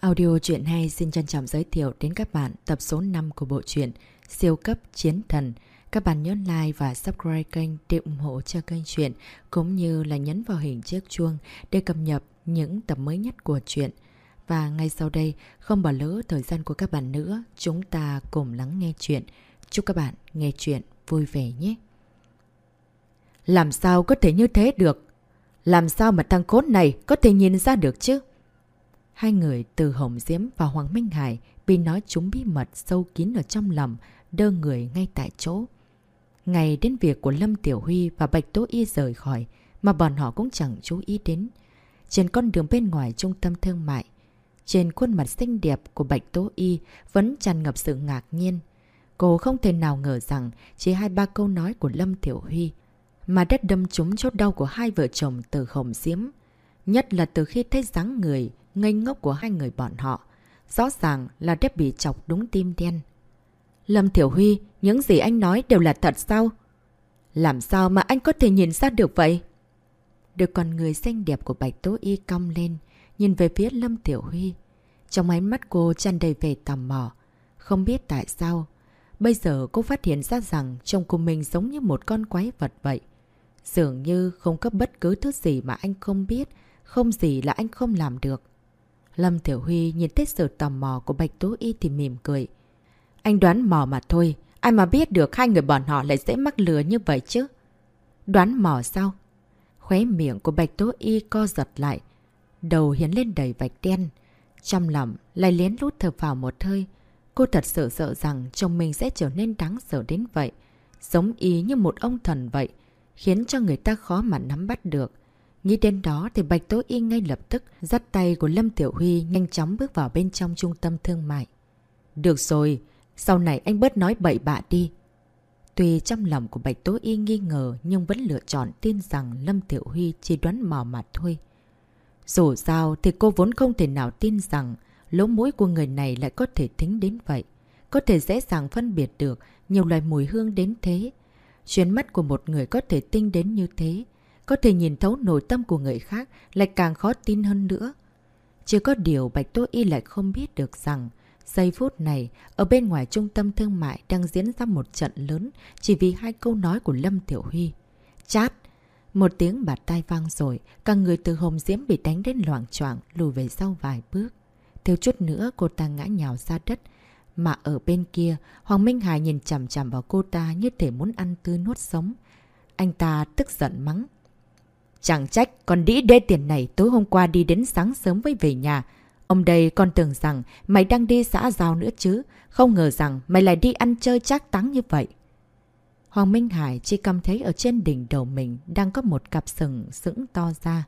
Audio truyện hay xin trân trọng giới thiệu đến các bạn tập số 5 của bộ truyện Siêu cấp chiến thần. Các bạn nhớ like và subscribe kênh để ủng hộ cho kênh truyện cũng như là nhấn vào hình chiếc chuông để cập nhật những tập mới nhất của truyện. Và ngay sau đây, không bỏ lỡ thời gian của các bạn nữa, chúng ta cùng lắng nghe chuyện. Chúc các bạn nghe chuyện vui vẻ nhé. Làm sao có thể như thế được? Làm sao mà thằng khốn này có thể nhìn ra được chứ? Hai người từ Hồng Diễm và Hoàng Minh Hải bị nói chúng bí mật sâu kín ở trong lòng, đơ người ngay tại chỗ. Ngày đến việc của Lâm Tiểu Huy và Bạch Tố Y rời khỏi mà bọn họ cũng chẳng chú ý đến. Trên con đường bên ngoài trung tâm thương mại, trên khuôn mặt xinh đẹp của Bạch Tố Y vẫn tràn ngập sự ngạc nhiên. Cô không thể nào ngờ rằng chỉ hai ba câu nói của Lâm Tiểu Huy mà đất đâm trúng chốt đau của hai vợ chồng từ Hồng Diễm. Nhất là từ khi thấy dáng người ngây ngốc của hai người bọn họ. Rõ ràng là đếp bị chọc đúng tim đen. Lâm Thiểu Huy, những gì anh nói đều là thật sao? Làm sao mà anh có thể nhìn ra được vậy? Được con người xanh đẹp của Bạch Tố Y cong lên, nhìn về phía Lâm Tiểu Huy. Trong ánh mắt cô tràn đầy về tò mò. Không biết tại sao, bây giờ cô phát hiện ra rằng chồng của mình giống như một con quái vật vậy. Dường như không có bất cứ thứ gì mà anh không biết, không gì là anh không làm được. Lâm Tiểu Huy nhìn thấy sự tò mò của Bạch Tố Y thì mỉm cười. Anh đoán mò mà thôi, ai mà biết được hai người bọn họ lại dễ mắc lừa như vậy chứ? Đoán mò sao? Khóe miệng của Bạch Tố Y co giật lại, đầu hiến lên đầy vạch đen. Trong lòng lại lén lút thở vào một hơi. Cô thật sự sợ rằng chồng mình sẽ trở nên đáng sợ đến vậy. Giống y như một ông thần vậy, khiến cho người ta khó mà nắm bắt được. Nghĩ đến đó thì Bạch Tố Y ngay lập tức dắt tay của Lâm Tiểu Huy nhanh chóng bước vào bên trong trung tâm thương mại. Được rồi, sau này anh bớt nói bậy bạ đi. Tuy trong lòng của Bạch Tố Y nghi ngờ nhưng vẫn lựa chọn tin rằng Lâm Tiểu Huy chỉ đoán mò mặt thôi. Dù sao thì cô vốn không thể nào tin rằng lỗ mũi của người này lại có thể thính đến vậy. Có thể dễ dàng phân biệt được nhiều loài mùi hương đến thế. Chuyến mắt của một người có thể tinh đến như thế có thể nhìn thấu nội tâm của người khác lại càng khó tin hơn nữa. Chỉ có điều Bạch Tố Y lại không biết được rằng giây phút này ở bên ngoài trung tâm thương mại đang diễn ra một trận lớn chỉ vì hai câu nói của Lâm Tiểu Huy. Chát! Một tiếng bạt tai vang rồi, cả người từ hồng diễm bị đánh đến loạn troảng lùi về sau vài bước. Theo chút nữa cô ta ngã nhào ra đất. Mà ở bên kia, Hoàng Minh Hải nhìn chằm chằm vào cô ta như thể muốn ăn tươi nuốt sống. Anh ta tức giận mắng. Chẳng trách con đĩ đê tiền này tối hôm qua đi đến sáng sớm mới về nhà. Ông đây con tưởng rằng mày đang đi xã giao nữa chứ. Không ngờ rằng mày lại đi ăn chơi chắc táng như vậy. Hoàng Minh Hải chỉ cảm thấy ở trên đỉnh đầu mình đang có một cặp sừng sững to ra.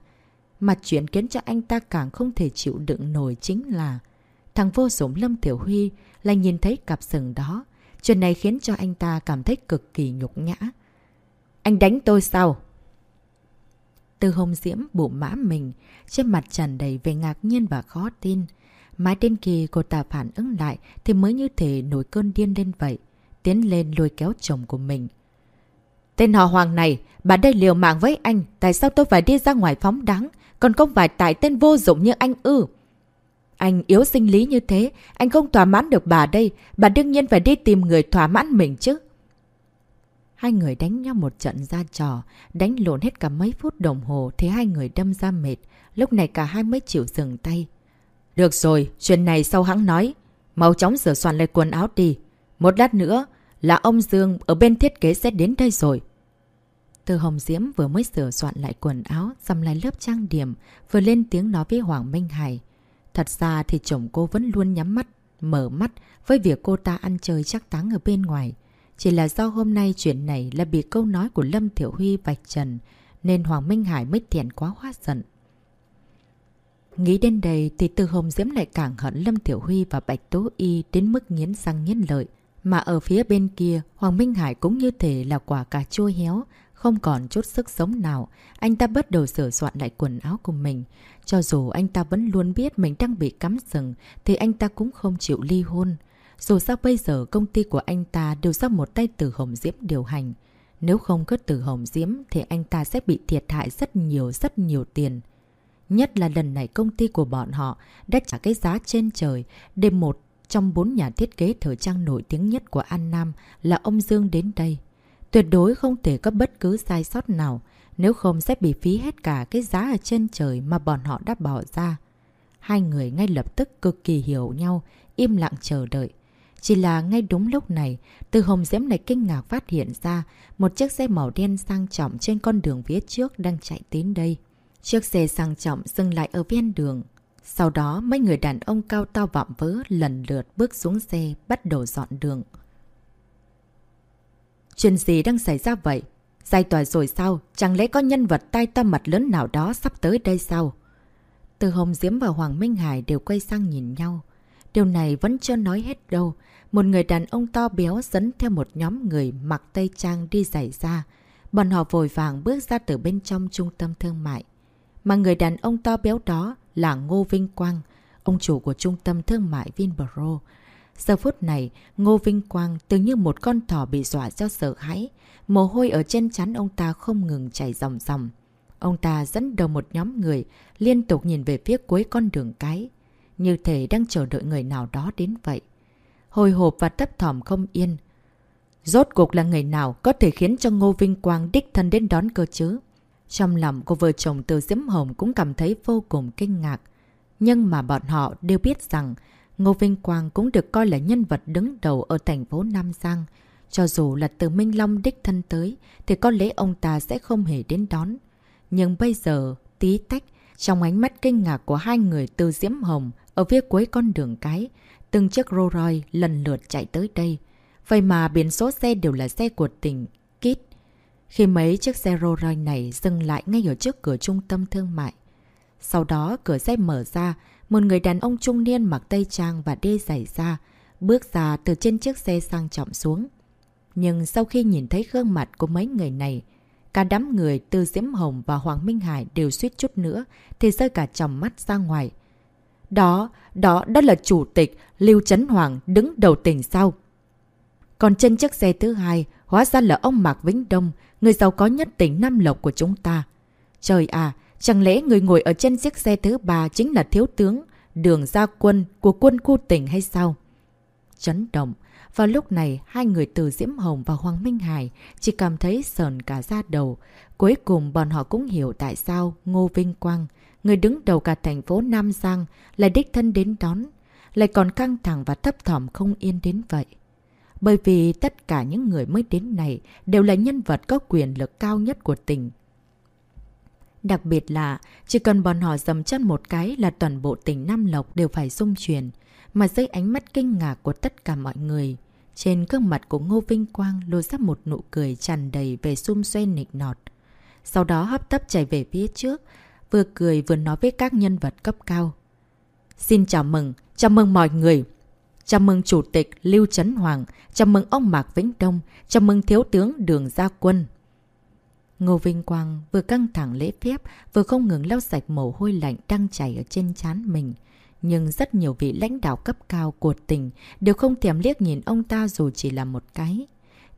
Mà chuyện khiến cho anh ta càng không thể chịu đựng nổi chính là thằng vô dụng Lâm Tiểu Huy lại nhìn thấy cặp sừng đó. Chuyện này khiến cho anh ta cảm thấy cực kỳ nhục nhã. Anh đánh tôi sao? Từ hồng diễm bụ mã mình, trên mặt tràn đầy về ngạc nhiên và khó tin. Mãi đến khi cô ta phản ứng lại thì mới như thể nổi cơn điên lên vậy. Tiến lên lôi kéo chồng của mình. Tên họ Hoàng này, bà đây liều mạng với anh, tại sao tôi phải đi ra ngoài phóng đáng, còn không phải tại tên vô dụng như anh ư? Anh yếu sinh lý như thế, anh không thỏa mãn được bà đây, bà đương nhiên phải đi tìm người thỏa mãn mình chứ. Hai người đánh nhau một trận ra trò, đánh lộn hết cả mấy phút đồng hồ thế hai người đâm ra mệt. Lúc này cả hai mới chịu dừng tay. Được rồi, chuyện này sau hãng nói. Mau chóng sửa soạn lại quần áo đi. Một lát nữa là ông Dương ở bên thiết kế sẽ đến đây rồi. Từ Hồng Diễm vừa mới sửa soạn lại quần áo, xăm lại lớp trang điểm, vừa lên tiếng nói với Hoàng Minh Hải. Thật ra thì chồng cô vẫn luôn nhắm mắt, mở mắt với việc cô ta ăn chơi chắc táng ở bên ngoài. Chỉ là do hôm nay chuyện này là bị câu nói của Lâm Thiểu Huy vạch trần, nên Hoàng Minh Hải mới thiện quá hóa giận. Nghĩ đến đây thì từ Hồng Diễm lại càng hận Lâm Thiểu Huy và Bạch Tố Y đến mức nghiến răng nghiến lợi. Mà ở phía bên kia, Hoàng Minh Hải cũng như thể là quả cà chua héo, không còn chút sức sống nào. Anh ta bắt đầu sửa soạn lại quần áo của mình. Cho dù anh ta vẫn luôn biết mình đang bị cắm rừng, thì anh ta cũng không chịu ly hôn. Dù sao bây giờ công ty của anh ta đều do một tay từ Hồng Diễm điều hành. Nếu không có từ Hồng Diễm thì anh ta sẽ bị thiệt hại rất nhiều rất nhiều tiền. Nhất là lần này công ty của bọn họ đã trả cái giá trên trời để một trong bốn nhà thiết kế thời trang nổi tiếng nhất của An Nam là ông Dương đến đây. Tuyệt đối không thể có bất cứ sai sót nào, nếu không sẽ bị phí hết cả cái giá ở trên trời mà bọn họ đã bỏ ra. Hai người ngay lập tức cực kỳ hiểu nhau, im lặng chờ đợi. Chỉ là ngay đúng lúc này, từ hồng diễm này kinh ngạc phát hiện ra một chiếc xe màu đen sang trọng trên con đường phía trước đang chạy đến đây. Chiếc xe sang trọng dừng lại ở ven đường. Sau đó mấy người đàn ông cao to vạm vỡ lần lượt bước xuống xe bắt đầu dọn đường. Chuyện gì đang xảy ra vậy? Giải tỏa rồi sao? Chẳng lẽ có nhân vật tai to mặt lớn nào đó sắp tới đây sao? Từ Hồng Diễm và Hoàng Minh Hải đều quay sang nhìn nhau. Điều này vẫn chưa nói hết đâu. Một người đàn ông to béo dẫn theo một nhóm người mặc tây trang đi giải ra. Bọn họ vội vàng bước ra từ bên trong trung tâm thương mại. Mà người đàn ông to béo đó là Ngô Vinh Quang, ông chủ của trung tâm thương mại Vinpro. Giờ phút này, Ngô Vinh Quang tự như một con thỏ bị dọa do sợ hãi. Mồ hôi ở trên chắn ông ta không ngừng chảy ròng ròng. Ông ta dẫn đầu một nhóm người, liên tục nhìn về phía cuối con đường cái. Như thể đang chờ đợi người nào đó đến vậy. Hồi hộp và thấp thỏm không yên. Rốt cuộc là người nào có thể khiến cho Ngô Vinh Quang đích thân đến đón cơ chứ? Trong lòng của vợ chồng từ Diễm Hồng cũng cảm thấy vô cùng kinh ngạc. Nhưng mà bọn họ đều biết rằng Ngô Vinh Quang cũng được coi là nhân vật đứng đầu ở thành phố Nam Giang. Cho dù là từ Minh Long đích thân tới, thì có lẽ ông ta sẽ không hề đến đón. Nhưng bây giờ, tí tách, trong ánh mắt kinh ngạc của hai người từ Diễm Hồng ở phía cuối con đường cái, từng chiếc Rolls Royce lần lượt chạy tới đây. Vậy mà biển số xe đều là xe của tỉnh Kit. Khi mấy chiếc xe Rolls Royce này dừng lại ngay ở trước cửa trung tâm thương mại. Sau đó cửa xe mở ra, một người đàn ông trung niên mặc tây trang và đê giày ra, bước ra từ trên chiếc xe sang trọng xuống. Nhưng sau khi nhìn thấy gương mặt của mấy người này, cả đám người từ Diễm Hồng và Hoàng Minh Hải đều suýt chút nữa thì rơi cả tròng mắt ra ngoài. Đó, đó, đó là chủ tịch Lưu Trấn Hoàng đứng đầu tỉnh sau. Còn trên chiếc xe thứ hai, hóa ra là ông Mạc Vĩnh Đông, người giàu có nhất tỉnh Nam Lộc của chúng ta. Trời à, chẳng lẽ người ngồi ở trên chiếc xe thứ ba chính là thiếu tướng, đường gia quân của quân khu tỉnh hay sao? Chấn động. Vào lúc này, hai người từ Diễm Hồng và Hoàng Minh Hải chỉ cảm thấy sờn cả da đầu. Cuối cùng bọn họ cũng hiểu tại sao Ngô Vinh Quang, người đứng đầu cả thành phố Nam Giang, lại đích thân đến đón, lại còn căng thẳng và thấp thỏm không yên đến vậy. Bởi vì tất cả những người mới đến này đều là nhân vật có quyền lực cao nhất của tỉnh. Đặc biệt là, chỉ cần bọn họ dầm chân một cái là toàn bộ tỉnh Nam Lộc đều phải rung chuyển, mà dưới ánh mắt kinh ngạc của tất cả mọi người. Trên gương mặt của Ngô Vinh Quang lôi ra một nụ cười tràn đầy về xung xoe nịnh nọt. Sau đó hấp tấp chạy về phía trước, vừa cười vừa nói với các nhân vật cấp cao. Xin chào mừng, chào mừng mọi người. Chào mừng Chủ tịch Lưu Trấn Hoàng, chào mừng ông Mạc Vĩnh Đông, chào mừng Thiếu tướng Đường Gia Quân. Ngô Vinh Quang vừa căng thẳng lễ phép, vừa không ngừng lau sạch mồ hôi lạnh đang chảy ở trên trán mình. Nhưng rất nhiều vị lãnh đạo cấp cao của tỉnh đều không thèm liếc nhìn ông ta dù chỉ là một cái.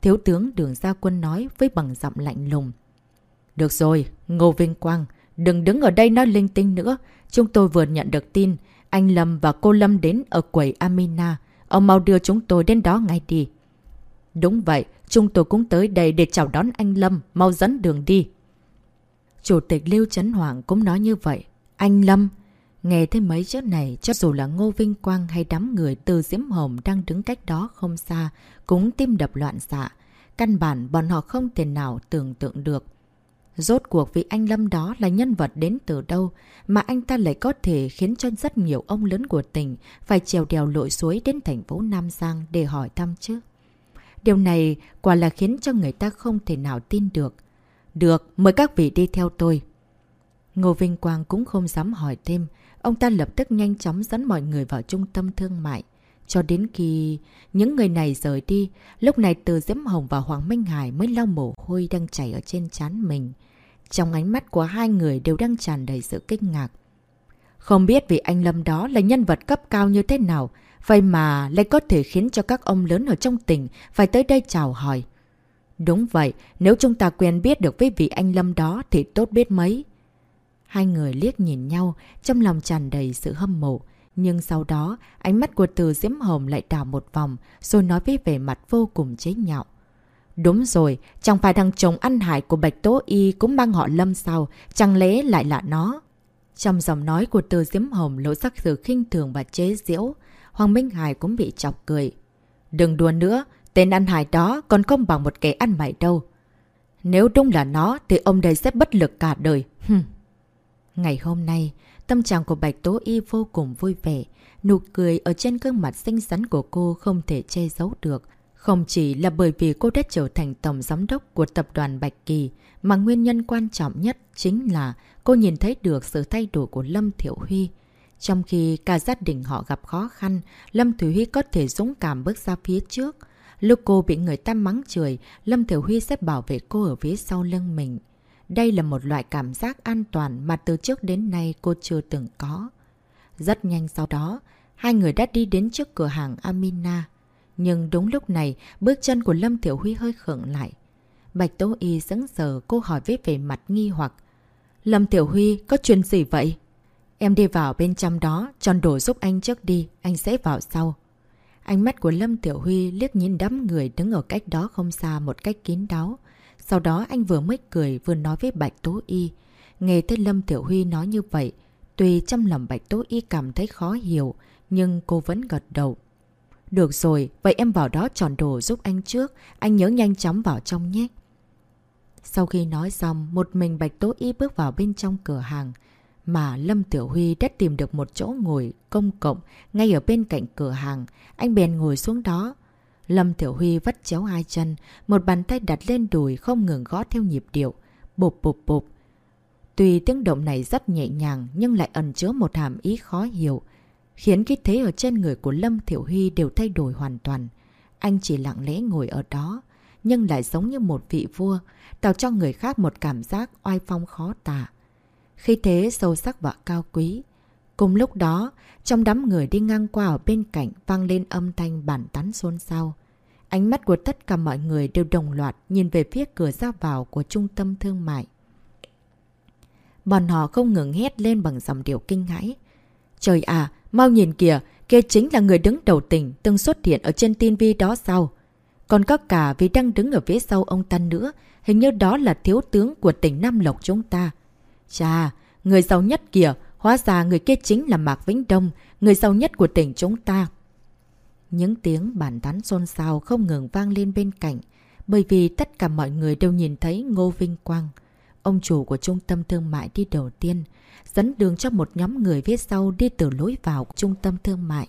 Thiếu tướng Đường Gia Quân nói với bằng giọng lạnh lùng. Được rồi, Ngô Vinh Quang, đừng đứng ở đây nói linh tinh nữa. Chúng tôi vừa nhận được tin, anh Lâm và cô Lâm đến ở quầy Amina. Ông mau đưa chúng tôi đến đó ngay đi. Đúng vậy, chúng tôi cũng tới đây để chào đón anh Lâm, mau dẫn đường đi. Chủ tịch Lưu Trấn Hoàng cũng nói như vậy. Anh Lâm, nghe thấy mấy chữ này, cho dù là Ngô Vinh Quang hay đám người từ Diễm Hồng đang đứng cách đó không xa, cũng tim đập loạn xạ. Căn bản bọn họ không thể nào tưởng tượng được. Rốt cuộc vị anh Lâm đó là nhân vật đến từ đâu mà anh ta lại có thể khiến cho rất nhiều ông lớn của tỉnh phải trèo đèo lội suối đến thành phố Nam Giang để hỏi thăm chứ. Điều này quả là khiến cho người ta không thể nào tin được. Được, mời các vị đi theo tôi. Ngô Vinh Quang cũng không dám hỏi thêm. Ông ta lập tức nhanh chóng dẫn mọi người vào trung tâm thương mại. Cho đến khi những người này rời đi, lúc này từ Diễm Hồng và Hoàng Minh Hải mới lau mồ hôi đang chảy ở trên trán mình. Trong ánh mắt của hai người đều đang tràn đầy sự kinh ngạc. Không biết vị anh Lâm đó là nhân vật cấp cao như thế nào, vậy mà lại có thể khiến cho các ông lớn ở trong tỉnh phải tới đây chào hỏi. Đúng vậy, nếu chúng ta quen biết được với vị anh Lâm đó thì tốt biết mấy. Hai người liếc nhìn nhau, trong lòng tràn đầy sự hâm mộ. Nhưng sau đó, ánh mắt của từ Diễm Hồng lại đảo một vòng, rồi nói với vẻ mặt vô cùng chế nhạo. Đúng rồi, chẳng phải thằng chồng ăn hải của Bạch Tố Y cũng mang họ Lâm sao, chẳng lẽ lại là nó? Trong giọng nói của từ Diễm Hồng lộ sắc sự khinh thường và chế giễu, Hoàng Minh Hải cũng bị chọc cười. Đừng đùa nữa, tên ăn hải đó còn không bằng một kẻ ăn mày đâu. Nếu đúng là nó thì ông đây sẽ bất lực cả đời. Hừm. Ngày hôm nay, tâm trạng của Bạch Tố Y vô cùng vui vẻ. Nụ cười ở trên gương mặt xinh xắn của cô không thể che giấu được. Không chỉ là bởi vì cô đã trở thành tổng giám đốc của tập đoàn Bạch Kỳ, mà nguyên nhân quan trọng nhất chính là cô nhìn thấy được sự thay đổi của Lâm Thiểu Huy. Trong khi cả gia đình họ gặp khó khăn, Lâm Thiểu Huy có thể dũng cảm bước ra phía trước. Lúc cô bị người ta mắng chửi, Lâm Thiểu Huy sẽ bảo vệ cô ở phía sau lưng mình. Đây là một loại cảm giác an toàn mà từ trước đến nay cô chưa từng có. Rất nhanh sau đó, hai người đã đi đến trước cửa hàng Amina. Nhưng đúng lúc này, bước chân của Lâm Thiểu Huy hơi khựng lại. Bạch Tố Y sững sờ cô hỏi với vẻ mặt nghi hoặc. Lâm Tiểu Huy, có chuyện gì vậy? Em đi vào bên trong đó, tròn đổ giúp anh trước đi, anh sẽ vào sau. Ánh mắt của Lâm Tiểu Huy liếc nhìn đám người đứng ở cách đó không xa một cách kín đáo. Sau đó anh vừa mới cười vừa nói với Bạch Tố Y. Nghe thấy Lâm Tiểu Huy nói như vậy, tuy trong lòng Bạch Tố Y cảm thấy khó hiểu, nhưng cô vẫn gật đầu. Được rồi, vậy em vào đó tròn đồ giúp anh trước, anh nhớ nhanh chóng vào trong nhé. Sau khi nói xong, một mình Bạch Tố Y bước vào bên trong cửa hàng. Mà Lâm Tiểu Huy đã tìm được một chỗ ngồi công cộng ngay ở bên cạnh cửa hàng. Anh bèn ngồi xuống đó. Lâm Tiểu Huy vắt chéo hai chân, một bàn tay đặt lên đùi không ngừng gõ theo nhịp điệu. Bụp bụp bụp. Tuy tiếng động này rất nhẹ nhàng nhưng lại ẩn chứa một hàm ý khó hiểu, khiến khí thế ở trên người của Lâm Thiểu Huy đều thay đổi hoàn toàn. Anh chỉ lặng lẽ ngồi ở đó, nhưng lại giống như một vị vua, tạo cho người khác một cảm giác oai phong khó tả. Khi thế sâu sắc và cao quý. Cùng lúc đó, trong đám người đi ngang qua ở bên cạnh vang lên âm thanh bản tán xôn xao. Ánh mắt của tất cả mọi người đều đồng loạt nhìn về phía cửa ra vào của trung tâm thương mại. Bọn họ không ngừng hét lên bằng dòng điệu kinh hãi. Trời à, mau nhìn kìa, kia chính là người đứng đầu tỉnh từng xuất hiện ở trên TV đó sao? Còn có cả vì đang đứng ở phía sau ông ta nữa, hình như đó là thiếu tướng của tỉnh Nam Lộc chúng ta. Chà, người giàu nhất kìa, hóa ra người kia chính là Mạc Vĩnh Đông, người giàu nhất của tỉnh chúng ta. Những tiếng bàn tán xôn xao không ngừng vang lên bên cạnh, bởi vì tất cả mọi người đều nhìn thấy Ngô Vinh Quang. Ông chủ của trung tâm thương mại đi đầu tiên, dẫn đường cho một nhóm người phía sau đi từ lối vào trung tâm thương mại.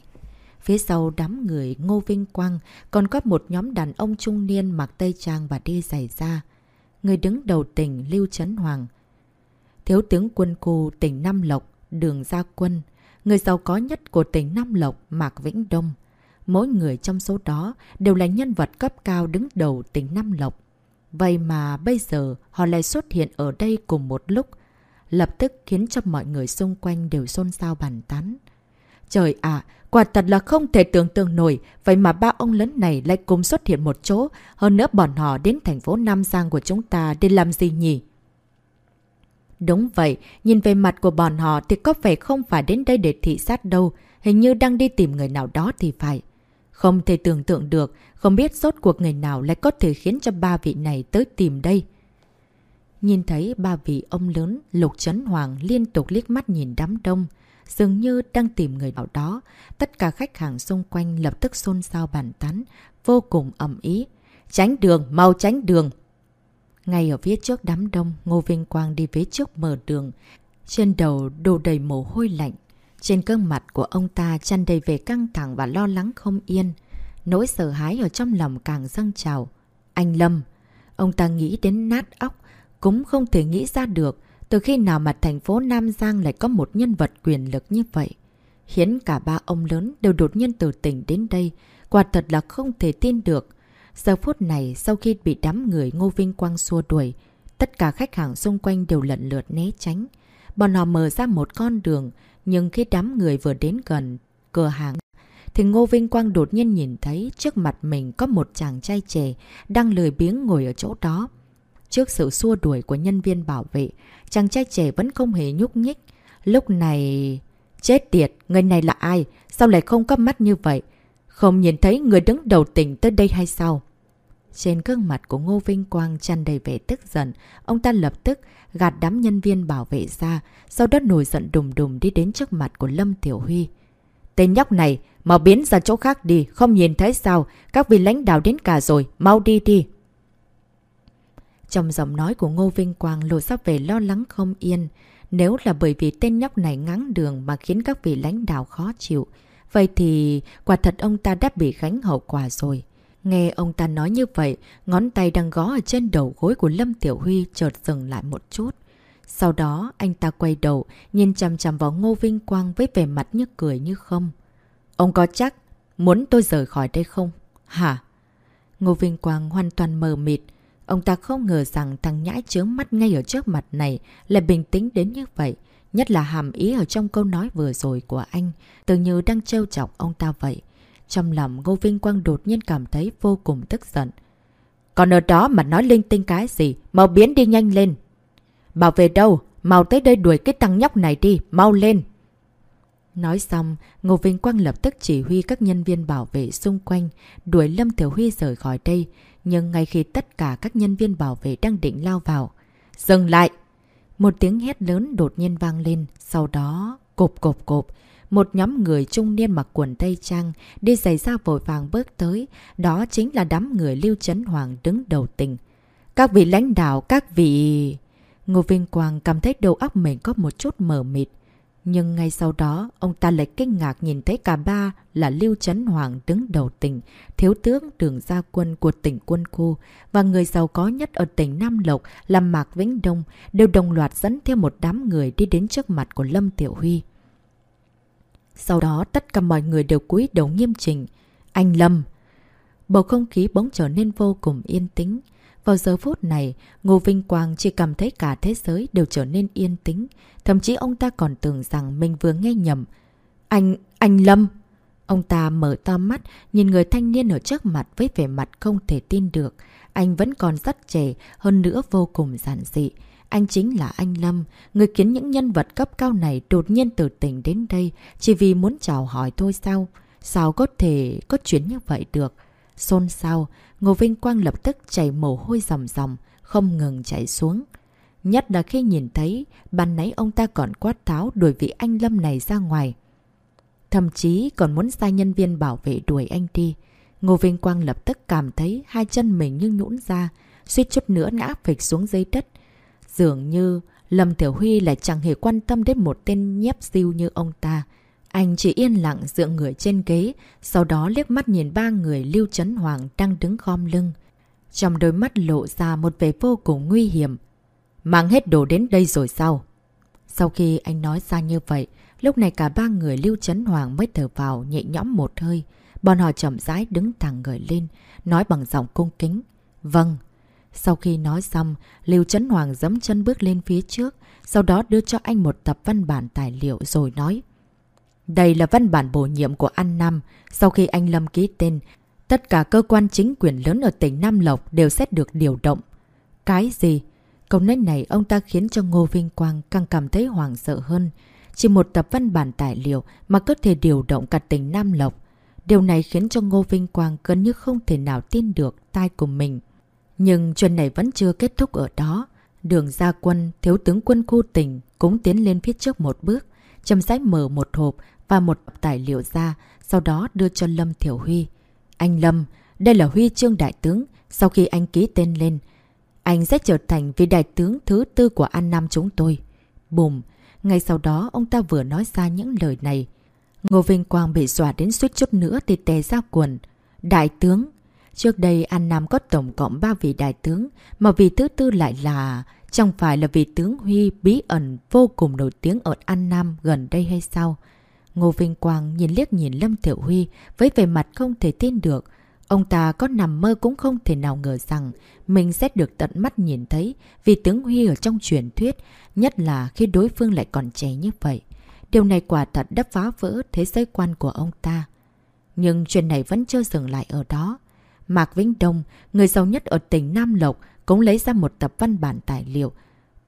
Phía sau đám người Ngô Vinh Quang còn có một nhóm đàn ông trung niên mặc tây trang và đi giày da. Người đứng đầu tỉnh Lưu Trấn Hoàng. Thiếu tướng quân cù tỉnh Nam Lộc, Đường Gia Quân. Người giàu có nhất của tỉnh Nam Lộc, Mạc Vĩnh Đông. Mỗi người trong số đó đều là nhân vật cấp cao đứng đầu tỉnh Nam Lộc. Vậy mà bây giờ họ lại xuất hiện ở đây cùng một lúc. Lập tức khiến cho mọi người xung quanh đều xôn xao bàn tán. Trời ạ, quả thật là không thể tưởng tượng nổi, vậy mà ba ông lớn này lại cùng xuất hiện một chỗ, hơn nữa bọn họ đến thành phố Nam Giang của chúng ta để làm gì nhỉ? Đúng vậy, nhìn về mặt của bọn họ thì có vẻ không phải đến đây để thị sát đâu, hình như đang đi tìm người nào đó thì phải. Không thể tưởng tượng được, không biết rốt cuộc người nào lại có thể khiến cho ba vị này tới tìm đây. Nhìn thấy ba vị ông lớn, Lục Trấn Hoàng liên tục liếc mắt nhìn đám đông, dường như đang tìm người nào đó. Tất cả khách hàng xung quanh lập tức xôn xao bàn tán, vô cùng ẩm ý. Tránh đường, mau tránh đường! Ngay ở phía trước đám đông, Ngô Vinh Quang đi phía trước mở đường. Trên đầu đồ đầy mồ hôi lạnh. Trên gương mặt của ông ta chăn đầy về căng thẳng và lo lắng không yên. Nỗi sợ hãi ở trong lòng càng dâng trào. Anh Lâm! Ông ta nghĩ đến nát óc, cũng không thể nghĩ ra được từ khi nào mà thành phố Nam Giang lại có một nhân vật quyền lực như vậy. Khiến cả ba ông lớn đều đột nhiên từ tỉnh đến đây, quả thật là không thể tin được. Giờ phút này, sau khi bị đám người Ngô Vinh Quang xua đuổi, tất cả khách hàng xung quanh đều lận lượt né tránh. Bọn họ mở ra một con đường, nhưng khi đám người vừa đến gần cửa hàng, thì Ngô Vinh Quang đột nhiên nhìn thấy trước mặt mình có một chàng trai trẻ đang lười biếng ngồi ở chỗ đó. Trước sự xua đuổi của nhân viên bảo vệ, chàng trai trẻ vẫn không hề nhúc nhích. Lúc này... Chết tiệt, người này là ai? Sao lại không có mắt như vậy? Không nhìn thấy người đứng đầu tỉnh tới đây hay sao? Trên gương mặt của Ngô Vinh Quang tràn đầy vẻ tức giận, ông ta lập tức gạt đám nhân viên bảo vệ ra, sau đó nổi giận đùng đùng đi đến trước mặt của Lâm Tiểu Huy. Tên nhóc này, mau biến ra chỗ khác đi, không nhìn thấy sao, các vị lãnh đạo đến cả rồi, mau đi đi. Trong giọng nói của Ngô Vinh Quang lộ ra về lo lắng không yên, nếu là bởi vì tên nhóc này ngắn đường mà khiến các vị lãnh đạo khó chịu, vậy thì quả thật ông ta đã bị gánh hậu quả rồi. Nghe ông ta nói như vậy, ngón tay đang gó ở trên đầu gối của Lâm Tiểu Huy chợt dừng lại một chút. Sau đó, anh ta quay đầu, nhìn chằm chằm vào Ngô Vinh Quang với vẻ mặt như cười như không. Ông có chắc muốn tôi rời khỏi đây không? Hả? Ngô Vinh Quang hoàn toàn mờ mịt. Ông ta không ngờ rằng thằng nhãi chướng mắt ngay ở trước mặt này lại bình tĩnh đến như vậy. Nhất là hàm ý ở trong câu nói vừa rồi của anh, tự như đang trêu chọc ông ta vậy. Trong lòng Ngô Vinh Quang đột nhiên cảm thấy vô cùng tức giận. Còn ở đó mà nói linh tinh cái gì, mau biến đi nhanh lên. Bảo vệ đâu, mau tới đây đuổi cái tăng nhóc này đi, mau lên. Nói xong, Ngô Vinh Quang lập tức chỉ huy các nhân viên bảo vệ xung quanh, đuổi Lâm Thiểu Huy rời khỏi đây. Nhưng ngay khi tất cả các nhân viên bảo vệ đang định lao vào, dừng lại! Một tiếng hét lớn đột nhiên vang lên, sau đó cộp cộp cộp, một nhóm người trung niên mặc quần Tây Trang đi giày ra vội vàng bước tới. Đó chính là đám người Lưu Trấn Hoàng đứng đầu tình. Các vị lãnh đạo, các vị... Ngô Vinh Quang cảm thấy đầu óc mình có một chút mờ mịt. Nhưng ngay sau đó, ông ta lại kinh ngạc nhìn thấy cả ba là Lưu Trấn Hoàng đứng đầu tỉnh, thiếu tướng đường gia quân của tỉnh quân khu và người giàu có nhất ở tỉnh Nam Lộc là Mạc Vĩnh Đông đều đồng loạt dẫn theo một đám người đi đến trước mặt của Lâm Tiểu Huy. Sau đó tất cả mọi người đều cúi đầu nghiêm chỉnh. Anh Lâm! Bầu không khí bỗng trở nên vô cùng yên tĩnh. Vào giờ phút này, Ngô Vinh Quang chỉ cảm thấy cả thế giới đều trở nên yên tĩnh. Thậm chí ông ta còn tưởng rằng mình vừa nghe nhầm. Anh, anh Lâm! Ông ta mở to mắt, nhìn người thanh niên ở trước mặt với vẻ mặt không thể tin được. Anh vẫn còn rất trẻ, hơn nữa vô cùng giản dị. Anh chính là anh Lâm, người khiến những nhân vật cấp cao này đột nhiên từ tỉnh đến đây chỉ vì muốn chào hỏi thôi sao? Sao có thể có chuyện như vậy được? Xôn xao, Ngô Vinh Quang lập tức chảy mồ hôi ròng ròng, không ngừng chảy xuống. Nhất là khi nhìn thấy, ban nãy ông ta còn quát tháo đuổi vị anh Lâm này ra ngoài. Thậm chí còn muốn sai nhân viên bảo vệ đuổi anh đi. Ngô Vinh Quang lập tức cảm thấy hai chân mình như nhũn ra, suýt chút nữa ngã phịch xuống dưới đất. Dường như Lâm Tiểu Huy lại chẳng hề quan tâm đến một tên nhép siêu như ông ta. Anh chỉ yên lặng dựa người trên ghế, sau đó liếc mắt nhìn ba người Lưu Trấn Hoàng đang đứng khom lưng. Trong đôi mắt lộ ra một vẻ vô cùng nguy hiểm. Mang hết đồ đến đây rồi sao? Sau khi anh nói ra như vậy, lúc này cả ba người Lưu Trấn Hoàng mới thở vào nhẹ nhõm một hơi. Bọn họ chậm rãi đứng thẳng người lên, nói bằng giọng cung kính. Vâng. Sau khi nói xong, Lưu Trấn Hoàng dấm chân bước lên phía trước, sau đó đưa cho anh một tập văn bản tài liệu rồi nói. Đây là văn bản bổ nhiệm của An Nam. Sau khi anh Lâm ký tên, tất cả cơ quan chính quyền lớn ở tỉnh Nam Lộc đều sẽ được điều động. Cái gì? Câu nói này ông ta khiến cho Ngô Vinh Quang càng cảm thấy hoảng sợ hơn. Chỉ một tập văn bản tài liệu mà có thể điều động cả tỉnh Nam Lộc. Điều này khiến cho Ngô Vinh Quang gần như không thể nào tin được tai của mình. Nhưng chuyện này vẫn chưa kết thúc ở đó. Đường gia quân, thiếu tướng quân khu tỉnh cũng tiến lên phía trước một bước, chầm rãi mở một hộp và một tài liệu ra, sau đó đưa cho Lâm Thiểu Huy. Anh Lâm, đây là huy chương đại tướng, sau khi anh ký tên lên, anh sẽ trở thành vị đại tướng thứ tư của An Nam chúng tôi. Bùm, ngay sau đó ông ta vừa nói ra những lời này. Ngô Vinh Quang bị dọa đến suýt chút nữa thì tè ra quần. Đại tướng, Trước đây An Nam có tổng cộng 3 vị đại tướng, mà vị thứ tư lại là... Chẳng phải là vị tướng Huy bí ẩn vô cùng nổi tiếng ở An Nam gần đây hay sao? Ngô Vinh Quang nhìn liếc nhìn Lâm Tiểu Huy với vẻ mặt không thể tin được. Ông ta có nằm mơ cũng không thể nào ngờ rằng mình sẽ được tận mắt nhìn thấy vì tướng Huy ở trong truyền thuyết, nhất là khi đối phương lại còn trẻ như vậy. Điều này quả thật đã phá vỡ thế giới quan của ông ta. Nhưng chuyện này vẫn chưa dừng lại ở đó. Mạc Vĩnh Đông, người giàu nhất ở tỉnh Nam Lộc, cũng lấy ra một tập văn bản tài liệu.